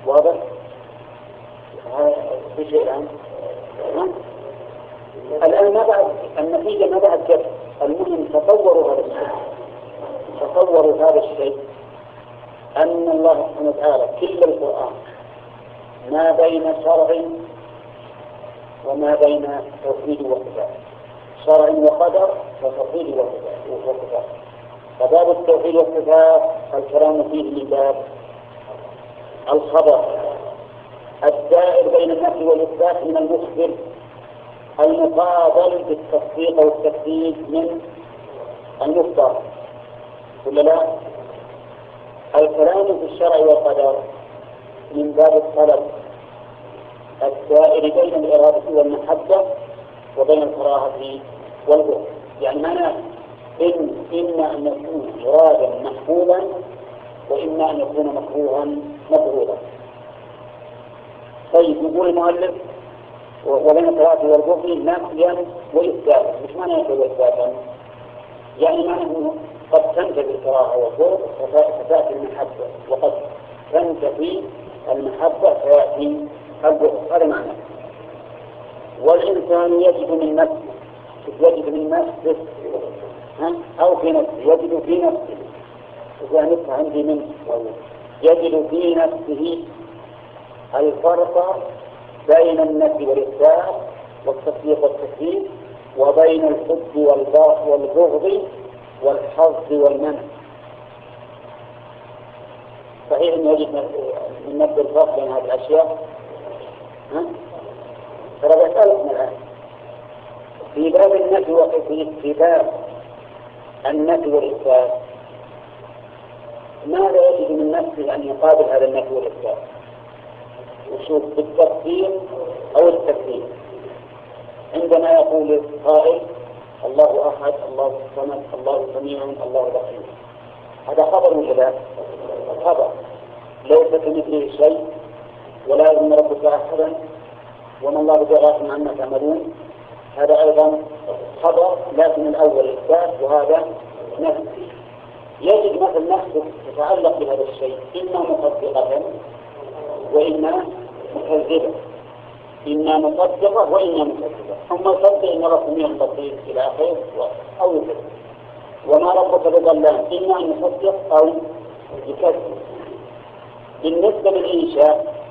واضح؟ في شيء الآن؟ الآن ما بعد النتيجة ما بعد جد المهم تصوروا هذا الشيء تصوروا هذا الشيء أن الله سبحانه وتعالى كل القرآن ما بين شرع وما بين توحيد وصفات شرع وقدر وتوحيد وصفات فباب التوحيد والصفات الكلام فيه من باب الخبر. الدائر بين النفي والإثبات من المخبر المقابل بالتصديق والتكذيب من المفتر ولا لا؟ الكلام في الشرع والقدر من باب الطلب. الدائر بين الإرادة والمحبة وبين الكراهة والبغض. يعني معناه إن إما أن يكون إرادا محبوبا وإما إما أن يكون مكروها مبغوضا طيب يقول المؤلف وبين الصلاة والبغض نافيا وإثباتا مش معنى ينفي وإثباتا؟ يعني معنى قد تنتفي الكراهة والبغض فتأتي المحبة وقد تنتفي المحبة فيأتي البغض هذا معناه والإنسان يجد من نفسه يجد من نفسه أو في نفسه يجد في نفسه. نفس عندي منه يجد في نفسه الفرق بين النفي والإثبات والتصديق والتكذيب وبين الحب والبغض والحظ والمنع صحيح أنه يجب من نفس الفرق بين هذه الأشياء ها؟ ترى بسألكم الآن في باب النفي وفي في باب النفي والإثبات ماذا يجب من نفسه أن يقابل هذا النفي والإثبات؟ وشوف بالتفصيل أو التكذيب عندما يقول القائل الله أحد الله الصمد الله سميع الله بصير. هذا خبر ولا لا؟ خبر. ليس كمثله شيء ولا يظن ربك أحدا وما الله بغافل عما تعملون. هذا أيضا خبر لكن الأول إثبات وهذا نفس يجد مثل نفسك تتعلق بهذا الشيء. إما مصدقة وإما مكذبة. إما مصدقة وإما مكذبة. ثم صدق إن رسميا بسيط إلى آخره أو يكذب وما ربك بظلام. إما أن يصدق أو يكذب بالنسبة للإنشاء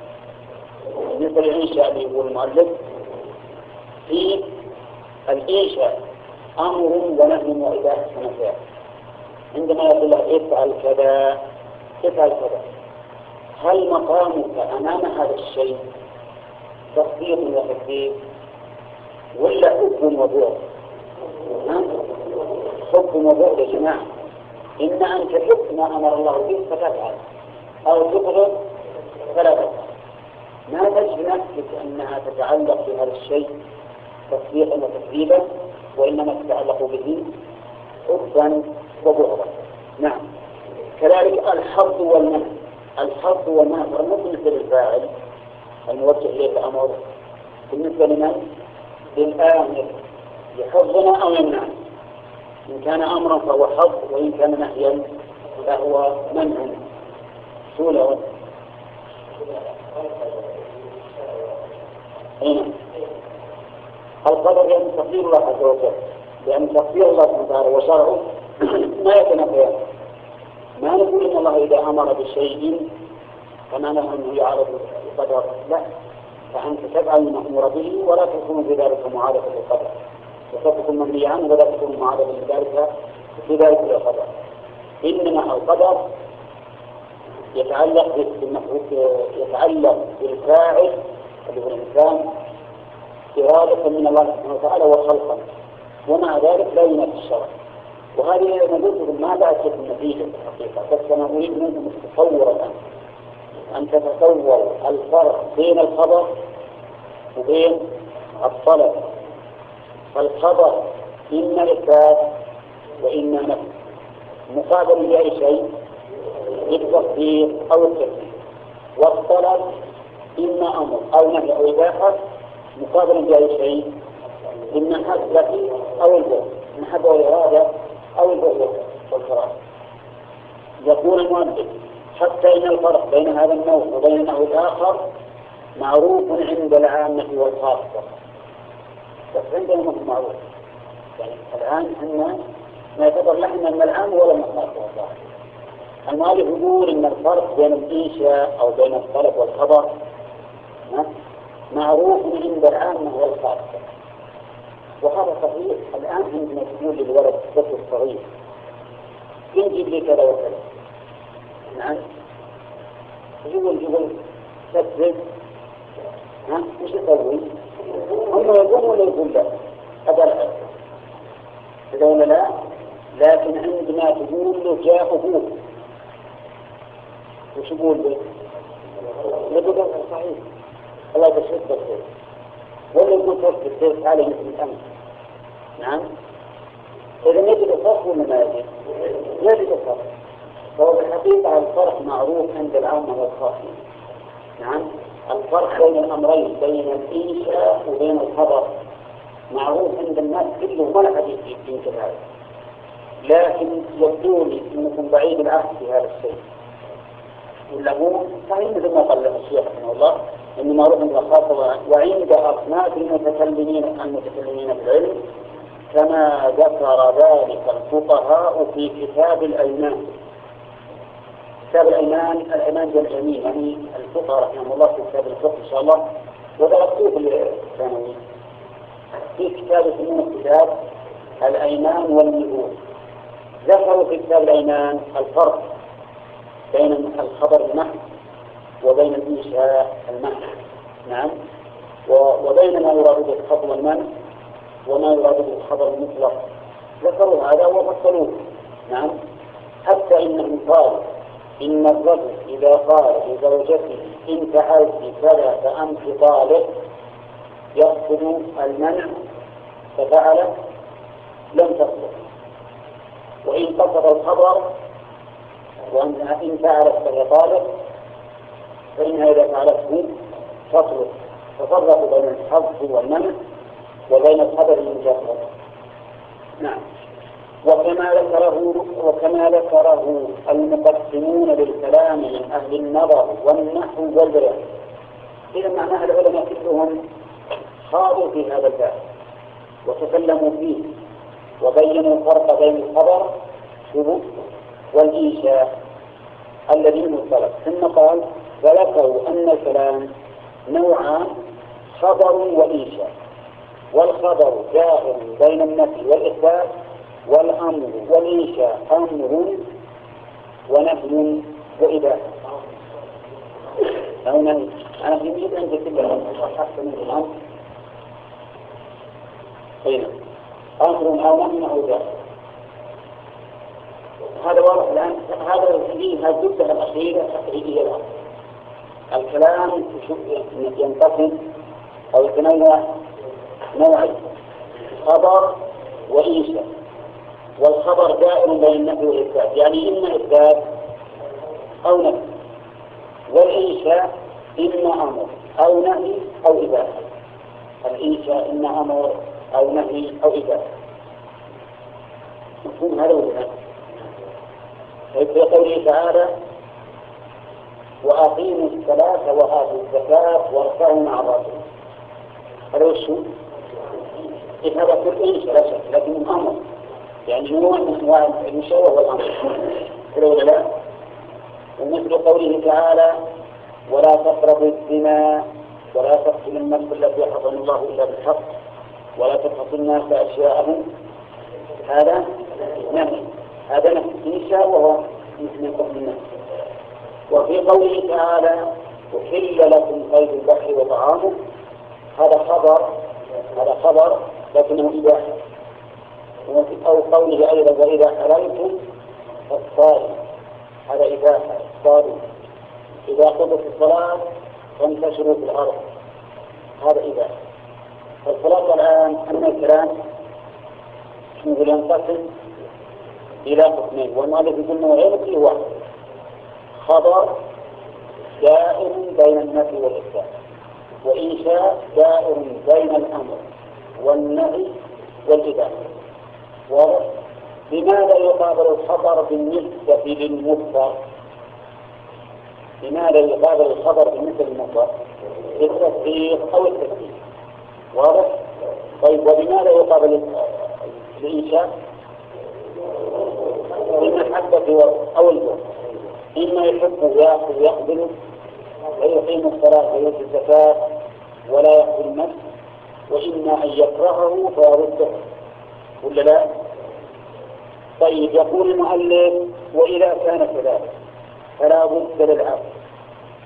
بالنسبة للإنشاء اللي يقول المؤلف في الإنشاء أمر ونهي وإباحة ونفاق عندما يقول له افعل كذا افعل كذا. هل مقامك أمام هذا الشيء؟ تصديق وتكذيب ولا حب وبغض؟ حب وبغض يا جماعة. إما أن تحب ما أمر الله به فتفعل أو تبغض فلا تفعل ما تجد نفسك أنها تتعلق بهذا الشيء تصديقا وتكذيبا وإنما تتعلق به حبا وبغضا نعم. كذلك الحظ والمنع. الحظ والمنع مو بالنسبة للفاعل الموجه إليه الأمر بالنسبة لمن؟ للآمر يحظنا أو يمنع إن كان أمرا فهو حظ وإن كان نهيا فهو منع. سولة هنا القدر يعني تقدير الله عز وجل؟ لأن تقدير الله سبحانه وتعالى وشرعه؟ ما يتنافيان ما نقول إن الله إذا أمر بشيء فما له أنه يعرض القدر لا. فأنت تفعل المأمور به ولا تكون في ذلك معارضة للقدر. وتكون منهي عنه ولا تكون معارضة لذلك في ذلك للقدر إنما القدر يتعلق يتعلق بالفاعل اللي هو الإنسان إرادة من الله سبحانه وتعالى وخلقا. ومع ذلك لا ينافي الشرع. وهذه نقول ما بعد النتيجة الحقيقة. بس أنا أريد منكم تصورا أن تتصور الفرق بين الخبر وبين الطلب. فالخبر إما إثبات وإما نفي. مقابل لأي شيء بالتصديق أو التكذيب والطلب إما أمر أو نهي أو إباحة مقابل بأي شيء بالمحبة أو البغض. المحبة والإرادة أو البغض والكراهة يقول المؤلف حتى إن الفرق بين هذا النوع وبين النوع الآخر معروف عند العامة والخاصة. بس عندنا مو معروف. يعني الآن إحنا نعتبر نحن من العام ولا من الخاصة المؤلف يقول إن الفرق بين الانشاء أو بين الطلب والخبر معروف عند العامة والخاصة. وهذا صحيح. الآن عندما تقول للولد الطفل الصغير يجيب لي كذا وكذا. نعم يقول يقول كذب ها وش يسوي؟ هم يقول ولا يقول لا؟ كذا ولا لا؟ لكن عندما تقول له جاء أبوك وش يقول له؟ يقول صحيح الله يبشرك بالخير ولا يقول توقف الخير تعالى مثل الأمس نعم إذا يجد الفرق ولا ما يجد؟ يجد الفرق فهو في الحقيقة الفرق معروف عند العامة والخاصة نعم؟ الفرق بين الأمرين بين الإنشاء وبين الخبر معروف عند الناس كلهم ولا حديث يمكن هذا. لكن يبدو لي أنكم بعيد العهد في هذا الشيء. ولا هو؟ صحيح مثل ما قال الشيخ رحمه الله انه معروف عند الخاصه وعند أصناف المتكلمين المتكلمين بالعلم كما ذكر ذلك الفقهاء في كتاب الأيمان. كتاب الإيمان الإيمان باليمين يعني الفقهاء رحمه الله في كتاب الفقه إن شاء الله. ودرستوه في الثانوي. في كتاب يسمونه كتاب الأيمان والنذور ذكروا في كتاب الأيمان الفرق بين الخبر المحض وبين الإنشاء المحض نعم. وبين ما يراد به الخبر والمنع وما يراد به الخبر المطلق. ذكروا هذا وفصلوه نعم. حتى إنهم قالوا إن الرجل إذا قال لزوجته ان فعلت كذا فأنت طالق يقصد المنع ففعل لم تصلح. وإن قصد الخبر وأنها إن فعلت فهي طالق فإنها إذا فعلته تصلح ففرقوا بين الحظ والمنع وبين الخبر المجرد نعم. وكما ذكره وكما ذكره المقسمون للكلام من أهل النظر والنحو والبيان إذا معناها العلماء كلهم خاضوا في هذا الباب وتكلموا فيه وبينوا الفرق بين الخبر والإنشاء الذي مختلف ثم قال وذكروا أن الكلام نوعان خبر وإنشاء والخبر جائر بين النفي والإثبات والأمر والإنشاء أمر ونهي وإباحة أو نهي. أنا في من الأمر أمر أو نهي أو ذلك هذا واضح الآن. هذا فيه الجملة الأخيرة التقليدية الآن الكلام ينقسم أو يتنوع نوعين خبر وإنشاء. والخبر دائم بين النفي والإثبات يعني إما إثبات أو نفي والإنشاء إما أمر. أو نهي أو إباحة. الإنشاء إما أمر أو نهي أو إباحة. مفهوم هذا ولا في قوله تعالى وأقيموا الصلاة وآتوا الزكاة وارفعوا مع الراجل هذا وش؟ هذا كل إنشاء لا شك لكن الأمر يعني من أنواع الإنشاء وهو الأمر كذا ولا لا؟ ومثل قوله تعالى ولا تقربوا الزنا ولا تقتلوا النفس التي حرم الله إلا بالحق ولا تبخسوا الناس أشياءهم. هذا نهي. هذا نهي. إنشاء وهو من حكم النفس وفي قوله تعالى أحل لكم قيد البحر وطعامه. هذا خبر. هذا خبر لكنه إباحة. أو قوله أيضا وإذا حللتم فاصطادوا هذا إباحة اصطادوا إذا قضت الصلاة فانتشروا في الأرض. هذا إباحة فالخلاصة الآن أن الكلام نقول ينقسم إلى قسمين والمؤلف يقول نوعين فيه واحد. خبر دائر بين النفي والإثبات وإنشاء دائر بين الأمر والنهي والإباحة. واضح؟ لماذا يقابل الخبر بالنسبة للمفرد؟ لماذا يقابل الخبر بالنسبة للمفرد؟ التصديق أو التكذيب واضح؟ طيب ولماذا يقابل الإنشاء؟ بالمحبة أو البغض إما يحب ويأخذ ويقبل ويقيم الصلاة ويؤتي الزكاة ولا يأخذ النفس وإما أن يكرهه فيرده ولا لا؟ طيب يقول المؤلف وإذا كان كذلك فلا بد للعبد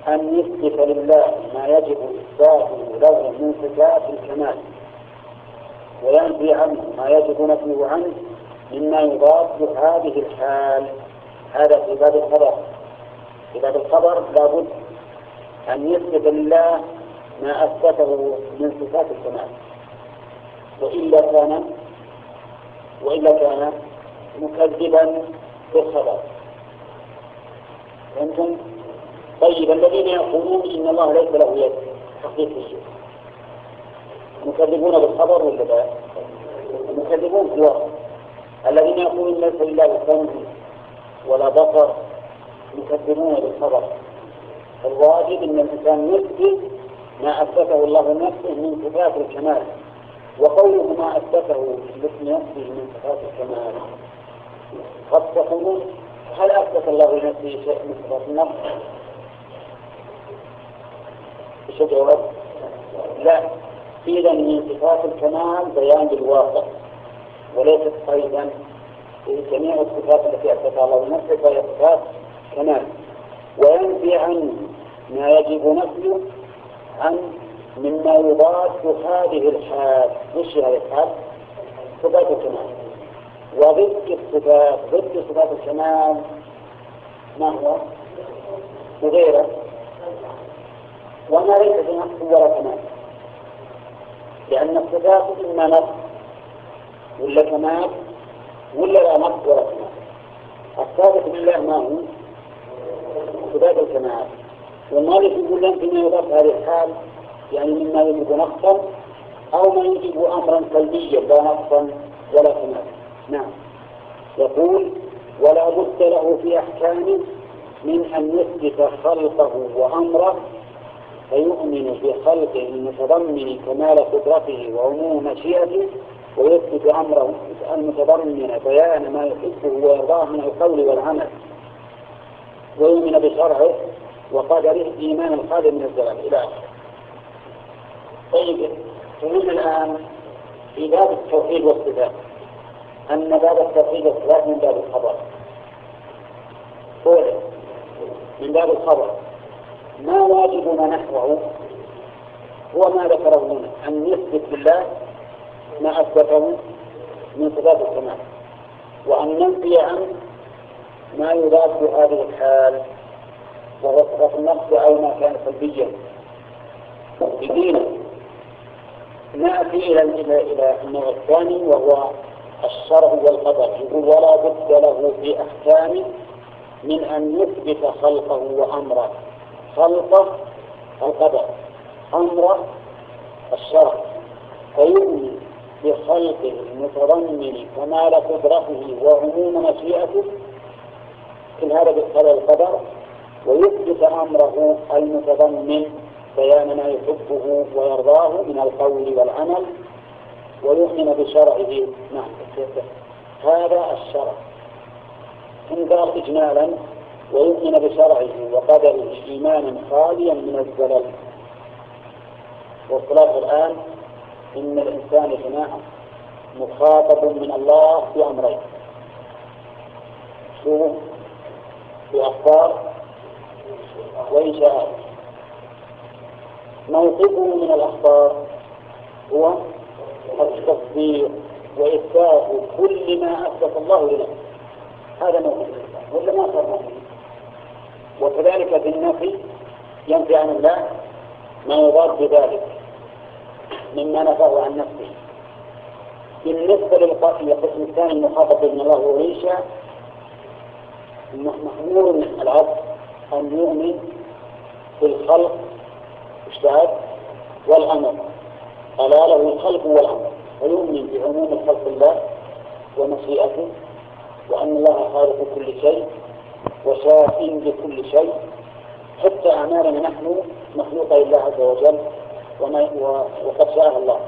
أن يثبت لله ما يجب إثباته له من صفات الكمال وينفي عنه ما يجب نفيه عنه مما يضاد هذه الحال. هذا في باب الخبر. في باب الخبر لابد أن يثبت لله ما أثبته من صفات الكمال. وإلا كان وإلا كان مكذبا بالخبر فهمتم؟ طيب الذين يقولون إن الله ليس له يد حقيقية مكذبون بالخبر ولا لا؟ مكذبون في الواقع الذين يقولون ليس لله سمع ولا بصر مكذبون بالخبر الواجب أن الإنسان يثبت ما أثبته الله لنفسه من صفات الكمال. وقوله ما أثبته لاسم نفسه من صفات الكمال قد تقولون هل أثبت الله لنفسه شيء من صفات النفس؟ إيش الجواب؟ لا إذا من صفات الكمال بيان بالواقع وليست قيدا جميع الصفات التي أثبتها الله لنفسه فهي صفات كمال وينفي عنه ما يجب نفيه عن مما يضاد هذه الحال وش هذه الحال؟ صفات الكمال وضد الصفات ضد صفات الكمال ما هو؟ وغيره وما ليس في نقص ولا كمال لأن الصفات إما نقص ولا كمال ولا لا نقص ولا كمال الثابت بالله ما هو؟ صفات الكمال والمالك يقول لن فيما يضاف هذه الحال يعني مما يجب نقصا أو ما يجب أمرا سلبيا لا نقصا ولا كمال نعم. يقول ولا بد له في أحكامه من أن يثبت خلقه وأمره فيؤمن بخلقه المتضمن كمال قدرته وعموم مشيئته ويثبت أمره المتضمن بيان ما يحبه ويرضاه من القول والعمل ويؤمن بشرعه وقدره إيمانا خاليا من الزلال إلى آخره. طيب فمن الآن في باب التوحيد والصفات. أن باب التوحيد والصفات من باب الخبر. أولا من باب الخبر. ما واجبنا نحوه؟ هو ما ذكره هنا أن نثبت بالله ما أثبته من صفات الكمال وأن ننفي عنه ما يضاد هذه الحال. وهو صفة النقص أو ما كان سلبيا. بدينا نأتي إلى إلى إلى النوع الثاني وهو الشرع والقدر. يقول ولا بد له في أحكامه من أن يثبت خلقه وأمره. خلقه القدر أمره الشرع. فيؤمن بخلقه المتضمن كمال قدرته وعموم مشيئته. كل هذا بالقدر القدر ويثبت أمره المتضمن بيان ما يحبه ويرضاه من القول والعمل ويؤمن بشرعه. نعم هذا الشرع. إن قال إجمالا ويؤمن بشرعه وقدره إيمانا خاليا من الزلل. والخلاف الآن إن الإنسان جماعة مخاطب من الله في أمرين شو؟ في أخبار وإنشاءات موقفه من الأخبار هو التصديق وإثبات كل ما أثبت الله لنفسه هذا موقف ولا ما صار وكذلك في النفي ينفي عن الله ما يضاد بذلك مما نفاه عن نفسه. بالنسبة للقسم الثاني المخاطب من الله وليشا محمول العبد أن يؤمن بالخلق اشتهد والأمر. ألا له الخلق والأمر. فيؤمن بعموم خلق الله ومشيئته وأن الله خالق كل شيء وشاف بكل شيء. حتى أعمالنا نحن مخلوقة لله عز وجل وما وقد شاء الله.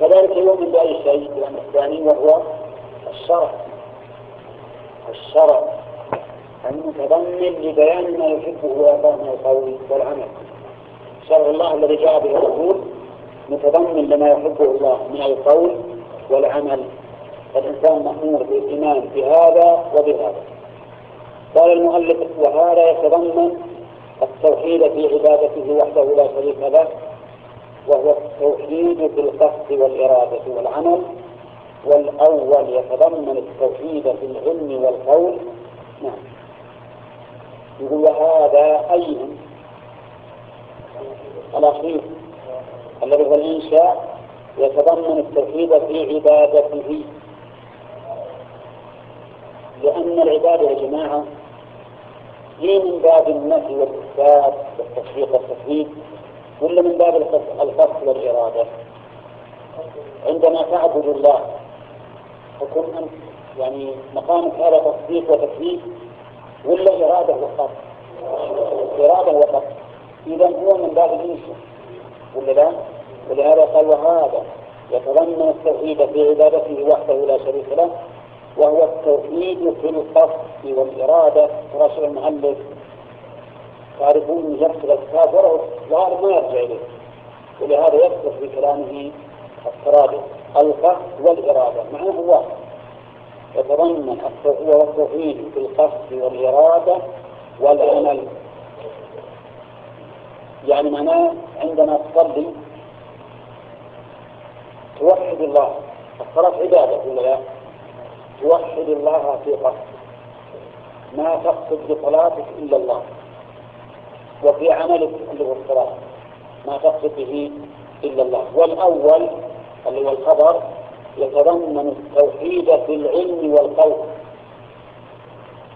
كذلك يؤمن بأي شيء؟ الأمر الثاني وهو الشرع. الشرع. المتضمن لبيان ما يحبه ويرضاه من القول والعمل. شرع الله الذي جاء به الرسول متضمن لما يحبه الله من القول والعمل. فالإنسان مأمور بالإيمان بهذا وبهذا. قال المؤلف وهذا يتضمن التوحيد في عبادته وحده لا شريك له وهو التوحيد في القصد والإرادة والعمل. والأول يتضمن التوحيد في العلم والقول. نعم. يقول وهذا أي الأخير الذي هو الإنشاء يتضمن التوحيد في عبادته لأن العبادة يا جماعة هي من باب النفي والإثبات والتصديق والتكذيب ولا من باب القصد والإرادة؟ عندما تعبد الله حكم أنت يعني مقامك هذا تصديق وتكذيب ولا إرادة وقصد؟ إرادة وقصد إذا هو من باب الإنسان ولا لا؟ ولهذا قال وهذا يتضمن التوحيد في عبادته وحده لا شريك له وهو التوحيد في القصد والإرادة. رسول المؤلف تعرفون جرس الأسباب وله ظاهر ما يرجع إليه. ولهذا يذكر في كلامه الترادف القصد والإرادة. معناه واحد. يتضمن التوحيد في القصد والإرادة والعمل. يعني معناه عندما تصلي توحد الله. الصلاة عبادة ولا لا؟ توحد الله في قصد ما تقصد بصلاتك إلا الله. وفي عملك اللي هو الصلاة. ما تقصد به إلا الله. والأول اللي هو الخبر يتضمن التوحيد في العلم والقول.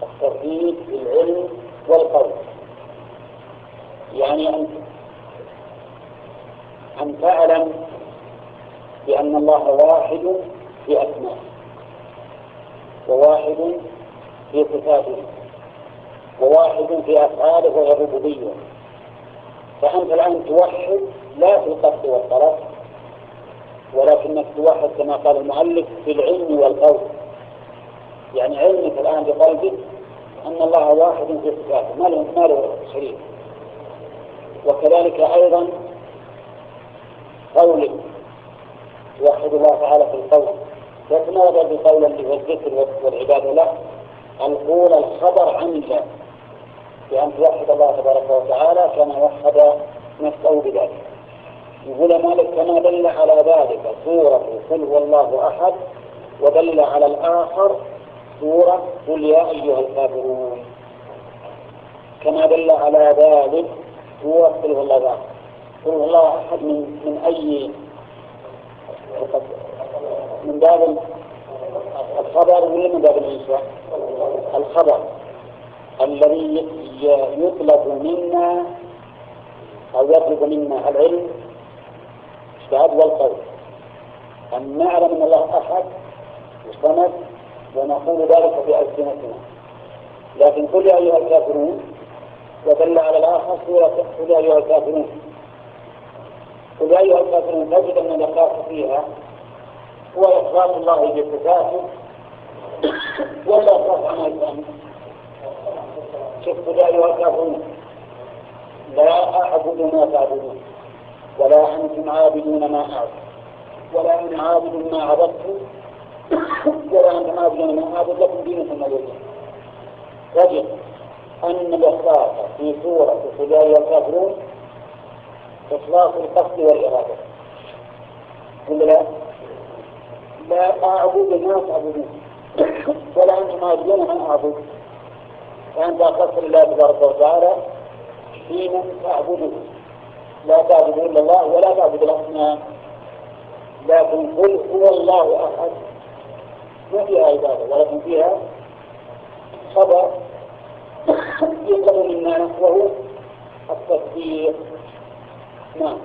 التوحيد في العلم والقول. يعني أن أن تعلم بأن الله واحد في أسمائه وواحد في صفاته وواحد في أفعاله وهي فأنت الآن توحد لا في القصد والطرف ولكنك توحد كما قال المؤلف في العلم والقول. يعني علمك الآن بقلبك أن الله واحد في صفاته. ما له ما له شريك. وكذلك أيضا قولك توحد الله تعالى في القول. يتناول بقولا الذكر والعبادة له القول الخبر عن الله بأن توحد الله تبارك وتعالى كما وحد نفسه بذلك. يقول مالك كما دل على ذلك سورة قل هو الله أحد ودل على الآخر سورة قل يا أيها الكافرون. كما دل على ذلك سورة قل هو الله أحد قل هو الله أحد من من أي من باب الخبر ولا من باب الإنشاء؟ الخبر الذي يطلب منا أو يطلب منا العلم الشهاد والقول. أن نعلم أن الله أحد وصمد ونقول ذلك في ألسنتنا. لكن قل يا أيها الكافرون ودل على الآخر سورة قل يا أيها الكافرون. قل يا أيها الكافرون تجد أن الأخلاق فيها هو إخلاص الله بصفاته ولا إخلاص عن الإسلام شوف قل يا أيها الكافرون لا أعبد ما تعبدون ولا أنتم عابدون ما أعبد ولا أنا عابد ما عبدت ولا أنتم عابدون ما أعبد لكم دينكم ولي تجد أن الإخلاص في سورة الخجال والكافرون إخلاص القصد والإرادة. ولا لا؟ لا أعبد ما تعبدون ولا أنتم عابدون ما أعبد. فأنت أخلصت لله تبارك وتعالى حين تعبده. لا تعبد إلا الله ولا تعبد الأصنام. لكن قل هو الله أحد. ما فيها عبادة ولكن فيها خبر يطلب منا نحوه التصديق. نعم.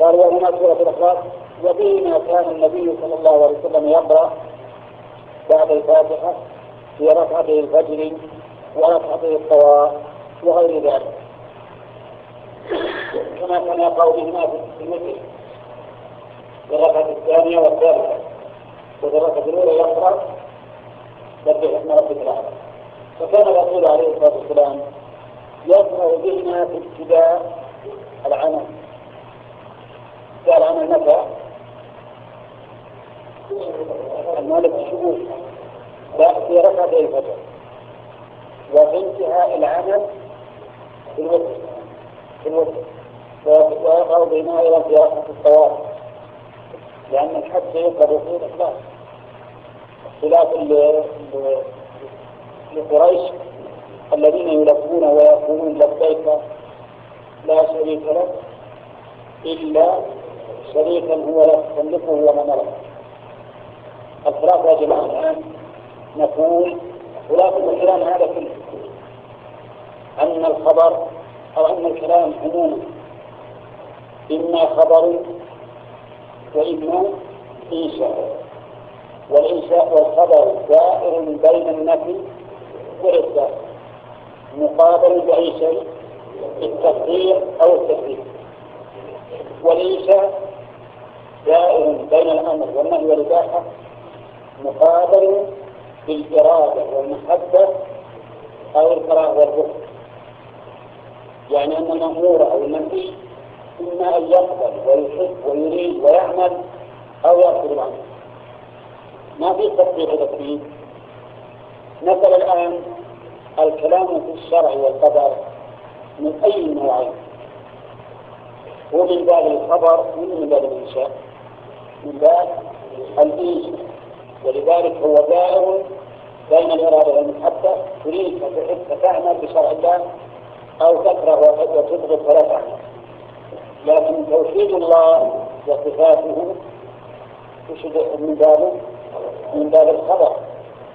قال وهنا سورة الإخلاص. وبهما كان النبي صلى الله عليه وسلم يقرأ بعد الفاتحة في ركعته الفجر وركعته الطواف وغير ذلك. كما كان يقرأ بهما في المسجد في الركعة الثانية والثالثة. وفي الركعة الأولى يقرأ سبح اسم ربك الأعلى فكان الرسول عليه الصلاة والسلام يقرأ في ابتداء العمل. العمل متى؟ المالك الشهور لا في ركعتي الفجر. وفي انتهاء العمل في الوتر. في الوتر. ويقع بما أيضا في ركعة الطواف. لأن الحج يطلب فيه الإخلاص خلاف لقريش الذين يلبون ويقولون لبيك لا شريك لك إلا شريكا هو لك تملكه ومن لك. الخلاف يا جماعة الآن نقول خلاف الكلام هذا كله أن الخبر أو أن الكلام عموما إما خبر وإما إنشاء. والإنشاء والخبر دائر بين النفي والإثبات مقابل بأي شيء التقدير أو التكليف والإنشاء دائر بين الأمر والنهي والإباحة مقابل بالإرادة والمحبة أو الكراهة والبغض يعني أن المأمور أو المنهي إما أن يقبل ويحب ويريد ويعمل أو يرفض عنه ما في تطبيق تكليف مثلا الآن الكلام في الشرع والقدر من أي نوعين هو من باب الخبر ولا من باب الإنشاء. من باب الإنشاء. ولذلك هو دائر بين الإرادة والمحبة. تريد فتعمل بشرع الله أو تكره وتبغض فلا تعمل. لكن توحيد الله وصفاته من باب من باب الخبر.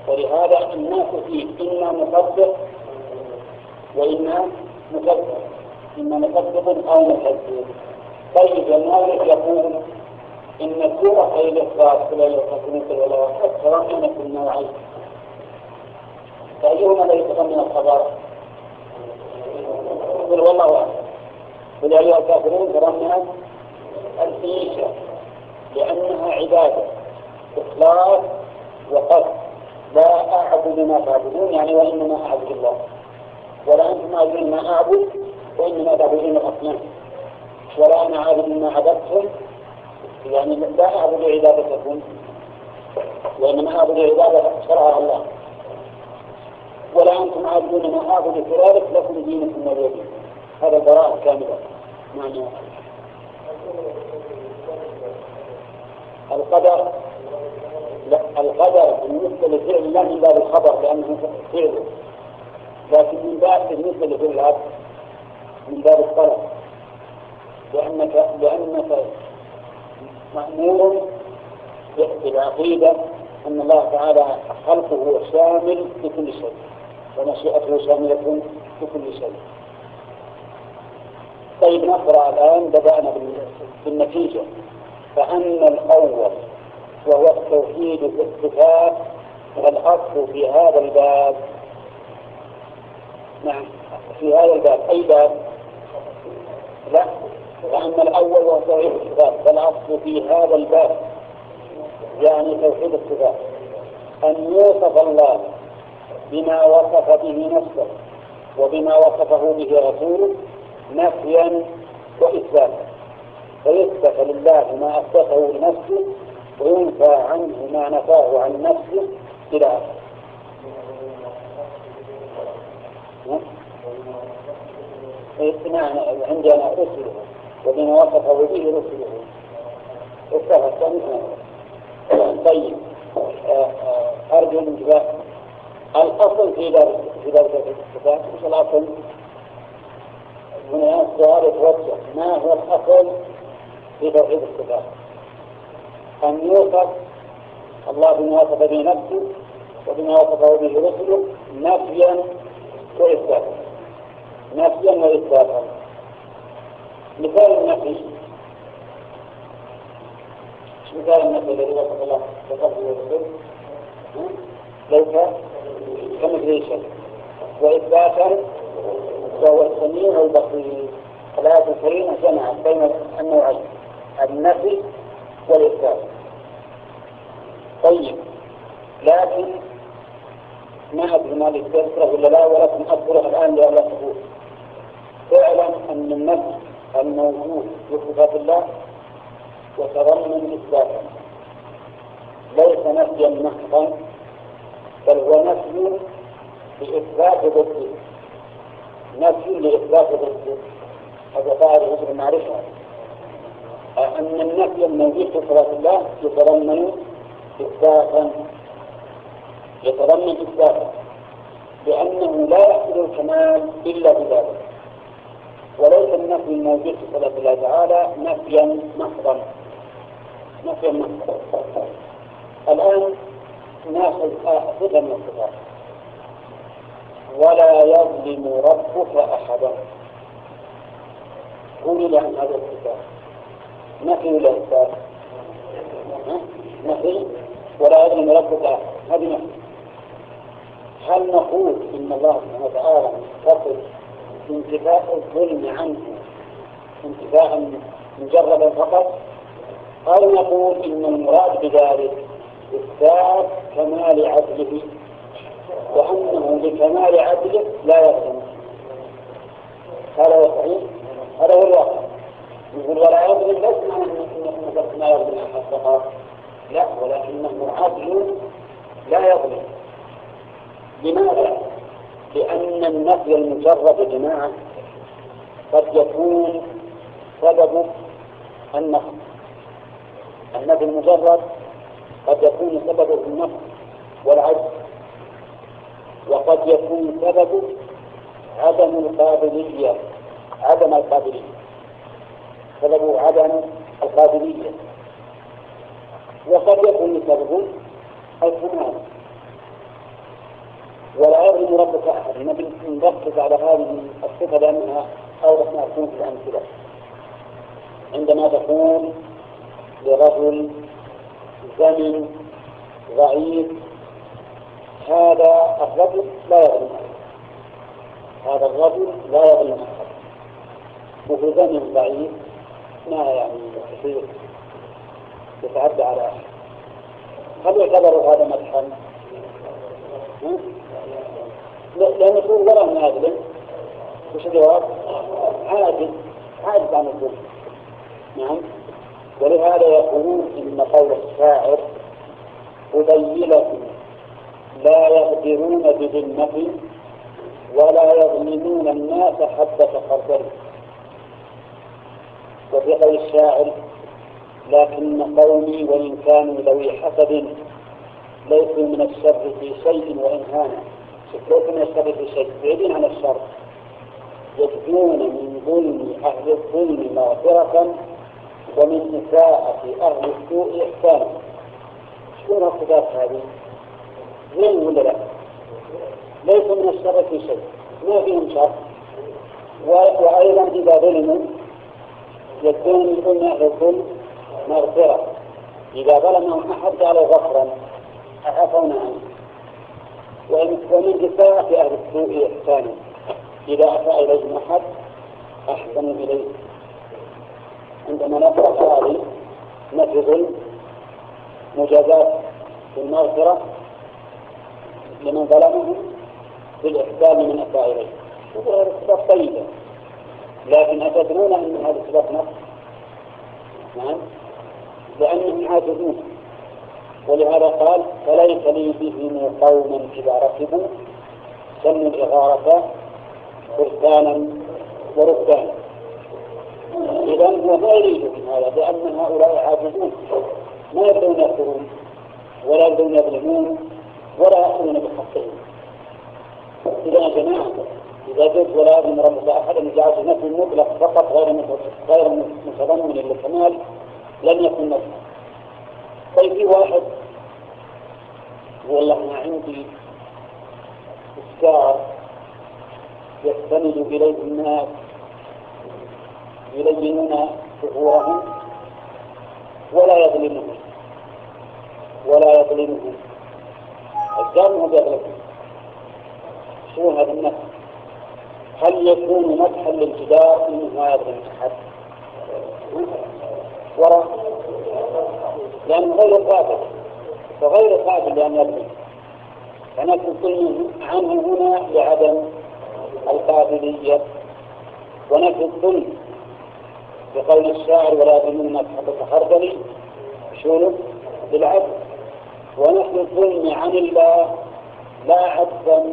ولهذا الناس فيه إما مصدق وإما مكذب إما مصدق أو مكذب طيب المؤلف يقول إن سورة الإخلاص لا يقتلون في الولاء تضمن في النوعين فأيهما الذي يتضمن الخبر؟ قل والله أعلم. قل أيها الكافرون تضمنت الإيشاء لأنها عبادة إخلاص وقصد. لا أعبد ما تعبدون يعني وإنما أعبد الله. ولا أنتم عابدون ما أعبد وإنما تعبدون الأصنام. ولا أنا عابد ما عبدتم يعني لا أعبد عبادتكم. وإنما أعبد عبادة شرعها الله. ولا أنتم عابدون ما أعبد كذلك لكم دينكم ولي هذا البراءة كاملة معنى القدر. القدر بالنسبة لفعل الله من باب الخبر لأنه فعله لكن من باب بالنسبة لفعل العبد من باب الطلب. لأنك لأنك مأمور بالعقيدة أن الله تعالى خلقه شامل في كل شيء ومشيئته شاملة في كل شيء. طيب نقرأ الآن بدأنا بالنتيجة. فأما الأول وهو التوحيد في الصفات والأصل في هذا الباب. نعم في هذا الباب. أي باب؟ لا. وأما الأول وهو توحيد الصفات فالأصل في هذا الباب. يعني توحيد الصفات. أن يوصف الله بما وصف به نفسه وبما وصفه به رسوله نفيا وإثباتا. فيثبت لله ما أثبته لنفسه وينفى عنه ما نفاه عن نفسه إلى آخره. نعم عندنا رسله وبما وصفه به رسله. اتفق طيب آه، آه، أرجو الانتباه الأصل في ذلك في ذلك الصفات مش الأصل؟ هنا السؤال يتوجه. ما هو الأصل في توحيد الصفات أن يوصف الله بما وصف به نفسه وبما وصفه به رسله نفيا وإثباتا. نفيا وإثباتا. مثال النفي. مثال النفي الذي وصف الله وصفه رسوله ليس كمثل شيء وإثباتا وهو السميع البصير. الآية الكريمة جمعت بين النوعين. النفي طيب. لكن ما أدري ما تذكره ولا لا ولكن أذكره الآن لألا تقول. اعلم أن النفي الموجود في صفات الله يتضمن إثباتا ليس نفيا محضا بل هو نفي لإثبات ضده. نفي لإثبات ضده. هذا قاعدة مثل المعرفة أن النفي الموجود في صفات الله يتضمن إثباتا يتضمن إثباتا لأنه لا يحصل الكمال إلا بذلك وليس النفي الموجود في صفات الله تعالى نفيا محضا نفيا محضا. الآن نأخذ صفة من الصفات. ولا يظلم ربك أحدا. قولي لي عن هذا الكتاب نفي ولا إثبات؟ نفي؟ ولا يظلم ربك نفي هل نقول إن الله سبحانه وتعالى متصل بانتفاء الظلم عنه انتفاء مجردا فقط؟ أو نقول إن المراد بذلك إثبات كمال عدله وأنه بكمال عدله لا يظلم؟ هذا هو صحيح هذا هو الواقع. يقول ولا يظلم ليس أنه ما يظلم أحد فقط. لا ولكنه عدل لا يظلم. لماذا؟ لأن النفي المجرد يا جماعة قد يكون سبب النقص النفي المجرد قد يكون سببه النقص والعجز وقد يكون سببه عدم القابلية عدم القابلية. سببه عدم القابلية. وقد يكون سببه الكمال ولا يظلم ربك أحد. نبي نركز على هذه الصفة لأنها أوضح ما تكون في الأمثلة عندما تقول لرجل زمن ضعيف هذا الرجل لا يظلم هذا الرجل لا يظلم أحد. وهو زمن ضعيف ما يعني؟ كثير يتعدى على هل يعتبر هذا مدحا؟ لأن ولا من عادل وش الجواب؟ عادل. عاجز عن الظلم نعم. ولهذا يقولون إن قول الشاعر قبيلة لا يغدرون بذمة ولا يظلمون الناس حبة خردل وفي قول الشاعر لكن قومي وإن كانوا ذوي حسد ليسوا من الشر في شيء وإن هانا ليسوا من الشر في شيء. بعيدين عن الشر. يجدون من ظلم أهل الظلم مغفرة ومن إساءة أهل السوء إحسانا شنو الصفات هذه؟ ظلم ولا لا؟ ليس من الشر في شيء. ما فيهم شر. وأيضا إذا ظلموا يكون من أهل الظلم مغفرة. إذا ظلمهم أحد جعلوا غفرا عفون عنه ومن إساءة أهل السوء إحسانا إذا أساء إليهم أحد أحسنوا إليه. عندما نقرأ هذه نفي ظلم مجازات بالمغفرة لمن ظلمه بالإحسان لمن أساء إليه. وهذه صفات طيبة. لكن أتدرون أن هذه صفات نقص؟ نعم. لأنهم عاجزون ولهذا قال فليس لي بهم قوما إذا ركبوا سموا الإغارة فرسانا وركبانا. إذا هو ما يريد من هذا لأن هؤلاء عاجزون ما يبدون يكفرون ولا يبدون يظلمون ولا يأخذون بحقهم. إذا يا جماعة إذا قلت ولا يظلم ربك أحدا جعلت نفي مطلق فقط غير غير متضمن للكمال. لم يكن نفسا طيب في واحد والله ما عندي إفكار يستند إليه الناس يلينون ظهورهم ولا يظلمهم ولا يظلمهم. الجار ما بيظلمهم شو هذا النفس هل يكون مدحا للجدار؟ إنه ما يظلم أحد؟ وراء لأنه غير قادر فغير قادر لأن يظلم فنفي عنه هنا لعدم القابلية. ونفي الظلم بقول الشاعر ولا يظلمون حبة خردل شنو؟ بالعدل. ونحن الظلم عن الله لا عدلا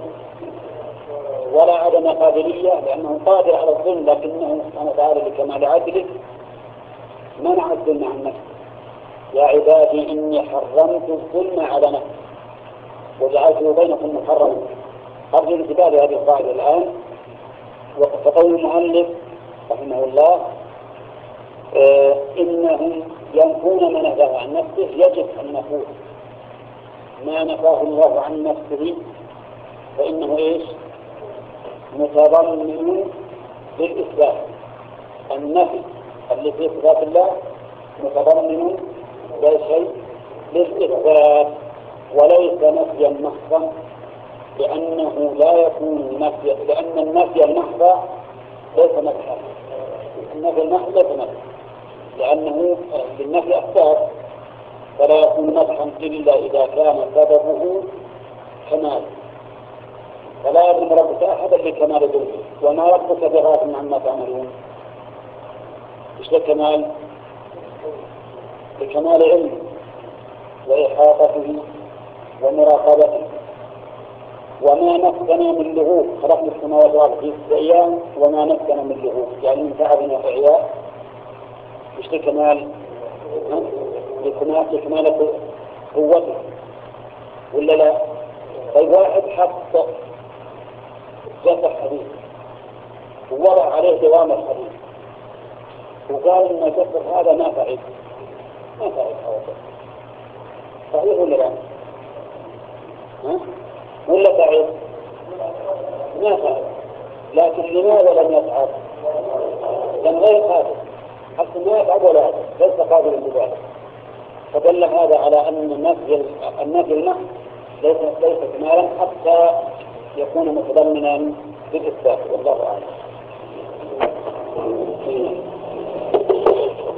ولا عدم قابلية لأنه قادر على الظلم لكنه سبحانه وتعالى لكمال عدله منع الظلم عن نفسه يا عبادي إني حرمت الظلم على نفسي. وجعلته بينكم محرما. أرجو انتباه هذه القاعدة الآن. وقول المؤلف رحمه الله آه إنهم ينفون ما نهاه عن نفسه يجب أن نقول ما نفاه الله عن نفسه فإنه إيش؟ متضمن للإثبات. النفي. اللي في صفات الله متضمن لا شيء للإثبات وليس نفيا محضا لأنه لا يكون نفيا لأن النفي المحض ليس نفيا النفي المحض ليس نفيا لأنه بالنفي أسباب فلا يكون نفحا إلا إذا كان سببه كمال. فلا يظلم ربك أحدا لكمال ذنبه وما ربك بغافل عما تعملون. إيش الكمال؟ بكمال علمه وإحاطته ومراقبته وما نفسنا من لغوب خلقنا السماوات والأرض في أيام وما نفسنا من لغوب يعني من تعب وإعياء إيش الكمال؟ لكمال لكمال قوته ولا لا؟ طيب واحد حط جسد حديد ووضع عليه دوام الحديد وقال إن الجسد هذا ما تعب ما تعب هذا صحيح ولا لا؟ ها؟ ولا تعب؟ ما تعب لكن لماذا لم يتعب؟ لم غير قادر حتى ما يتعب ولا يتعب ليس قادر لذلك فدل هذا على أن النفي النفي المحض ليس ليس كمالا حتى يكون متضمنا للاثبات والله أعلم.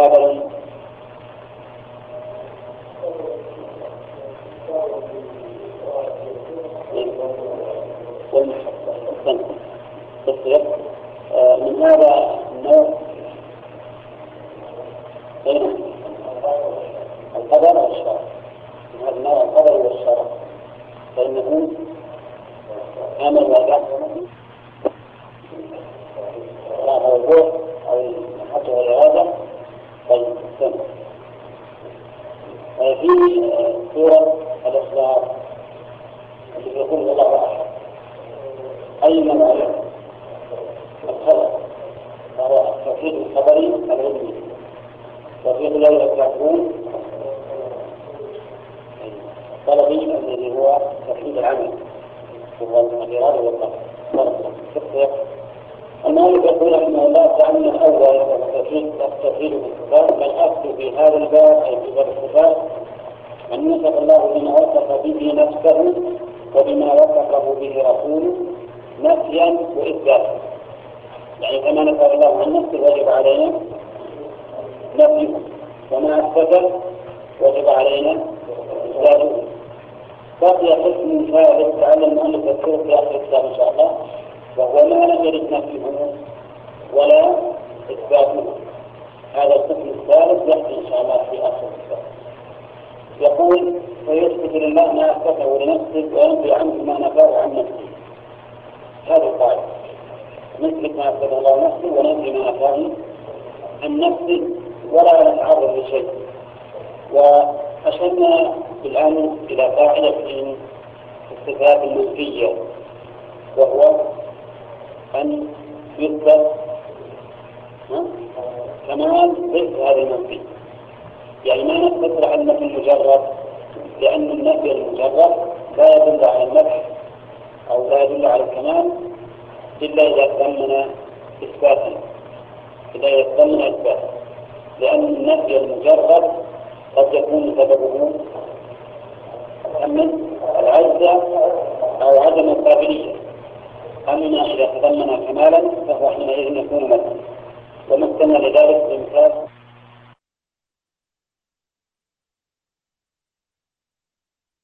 والإباحة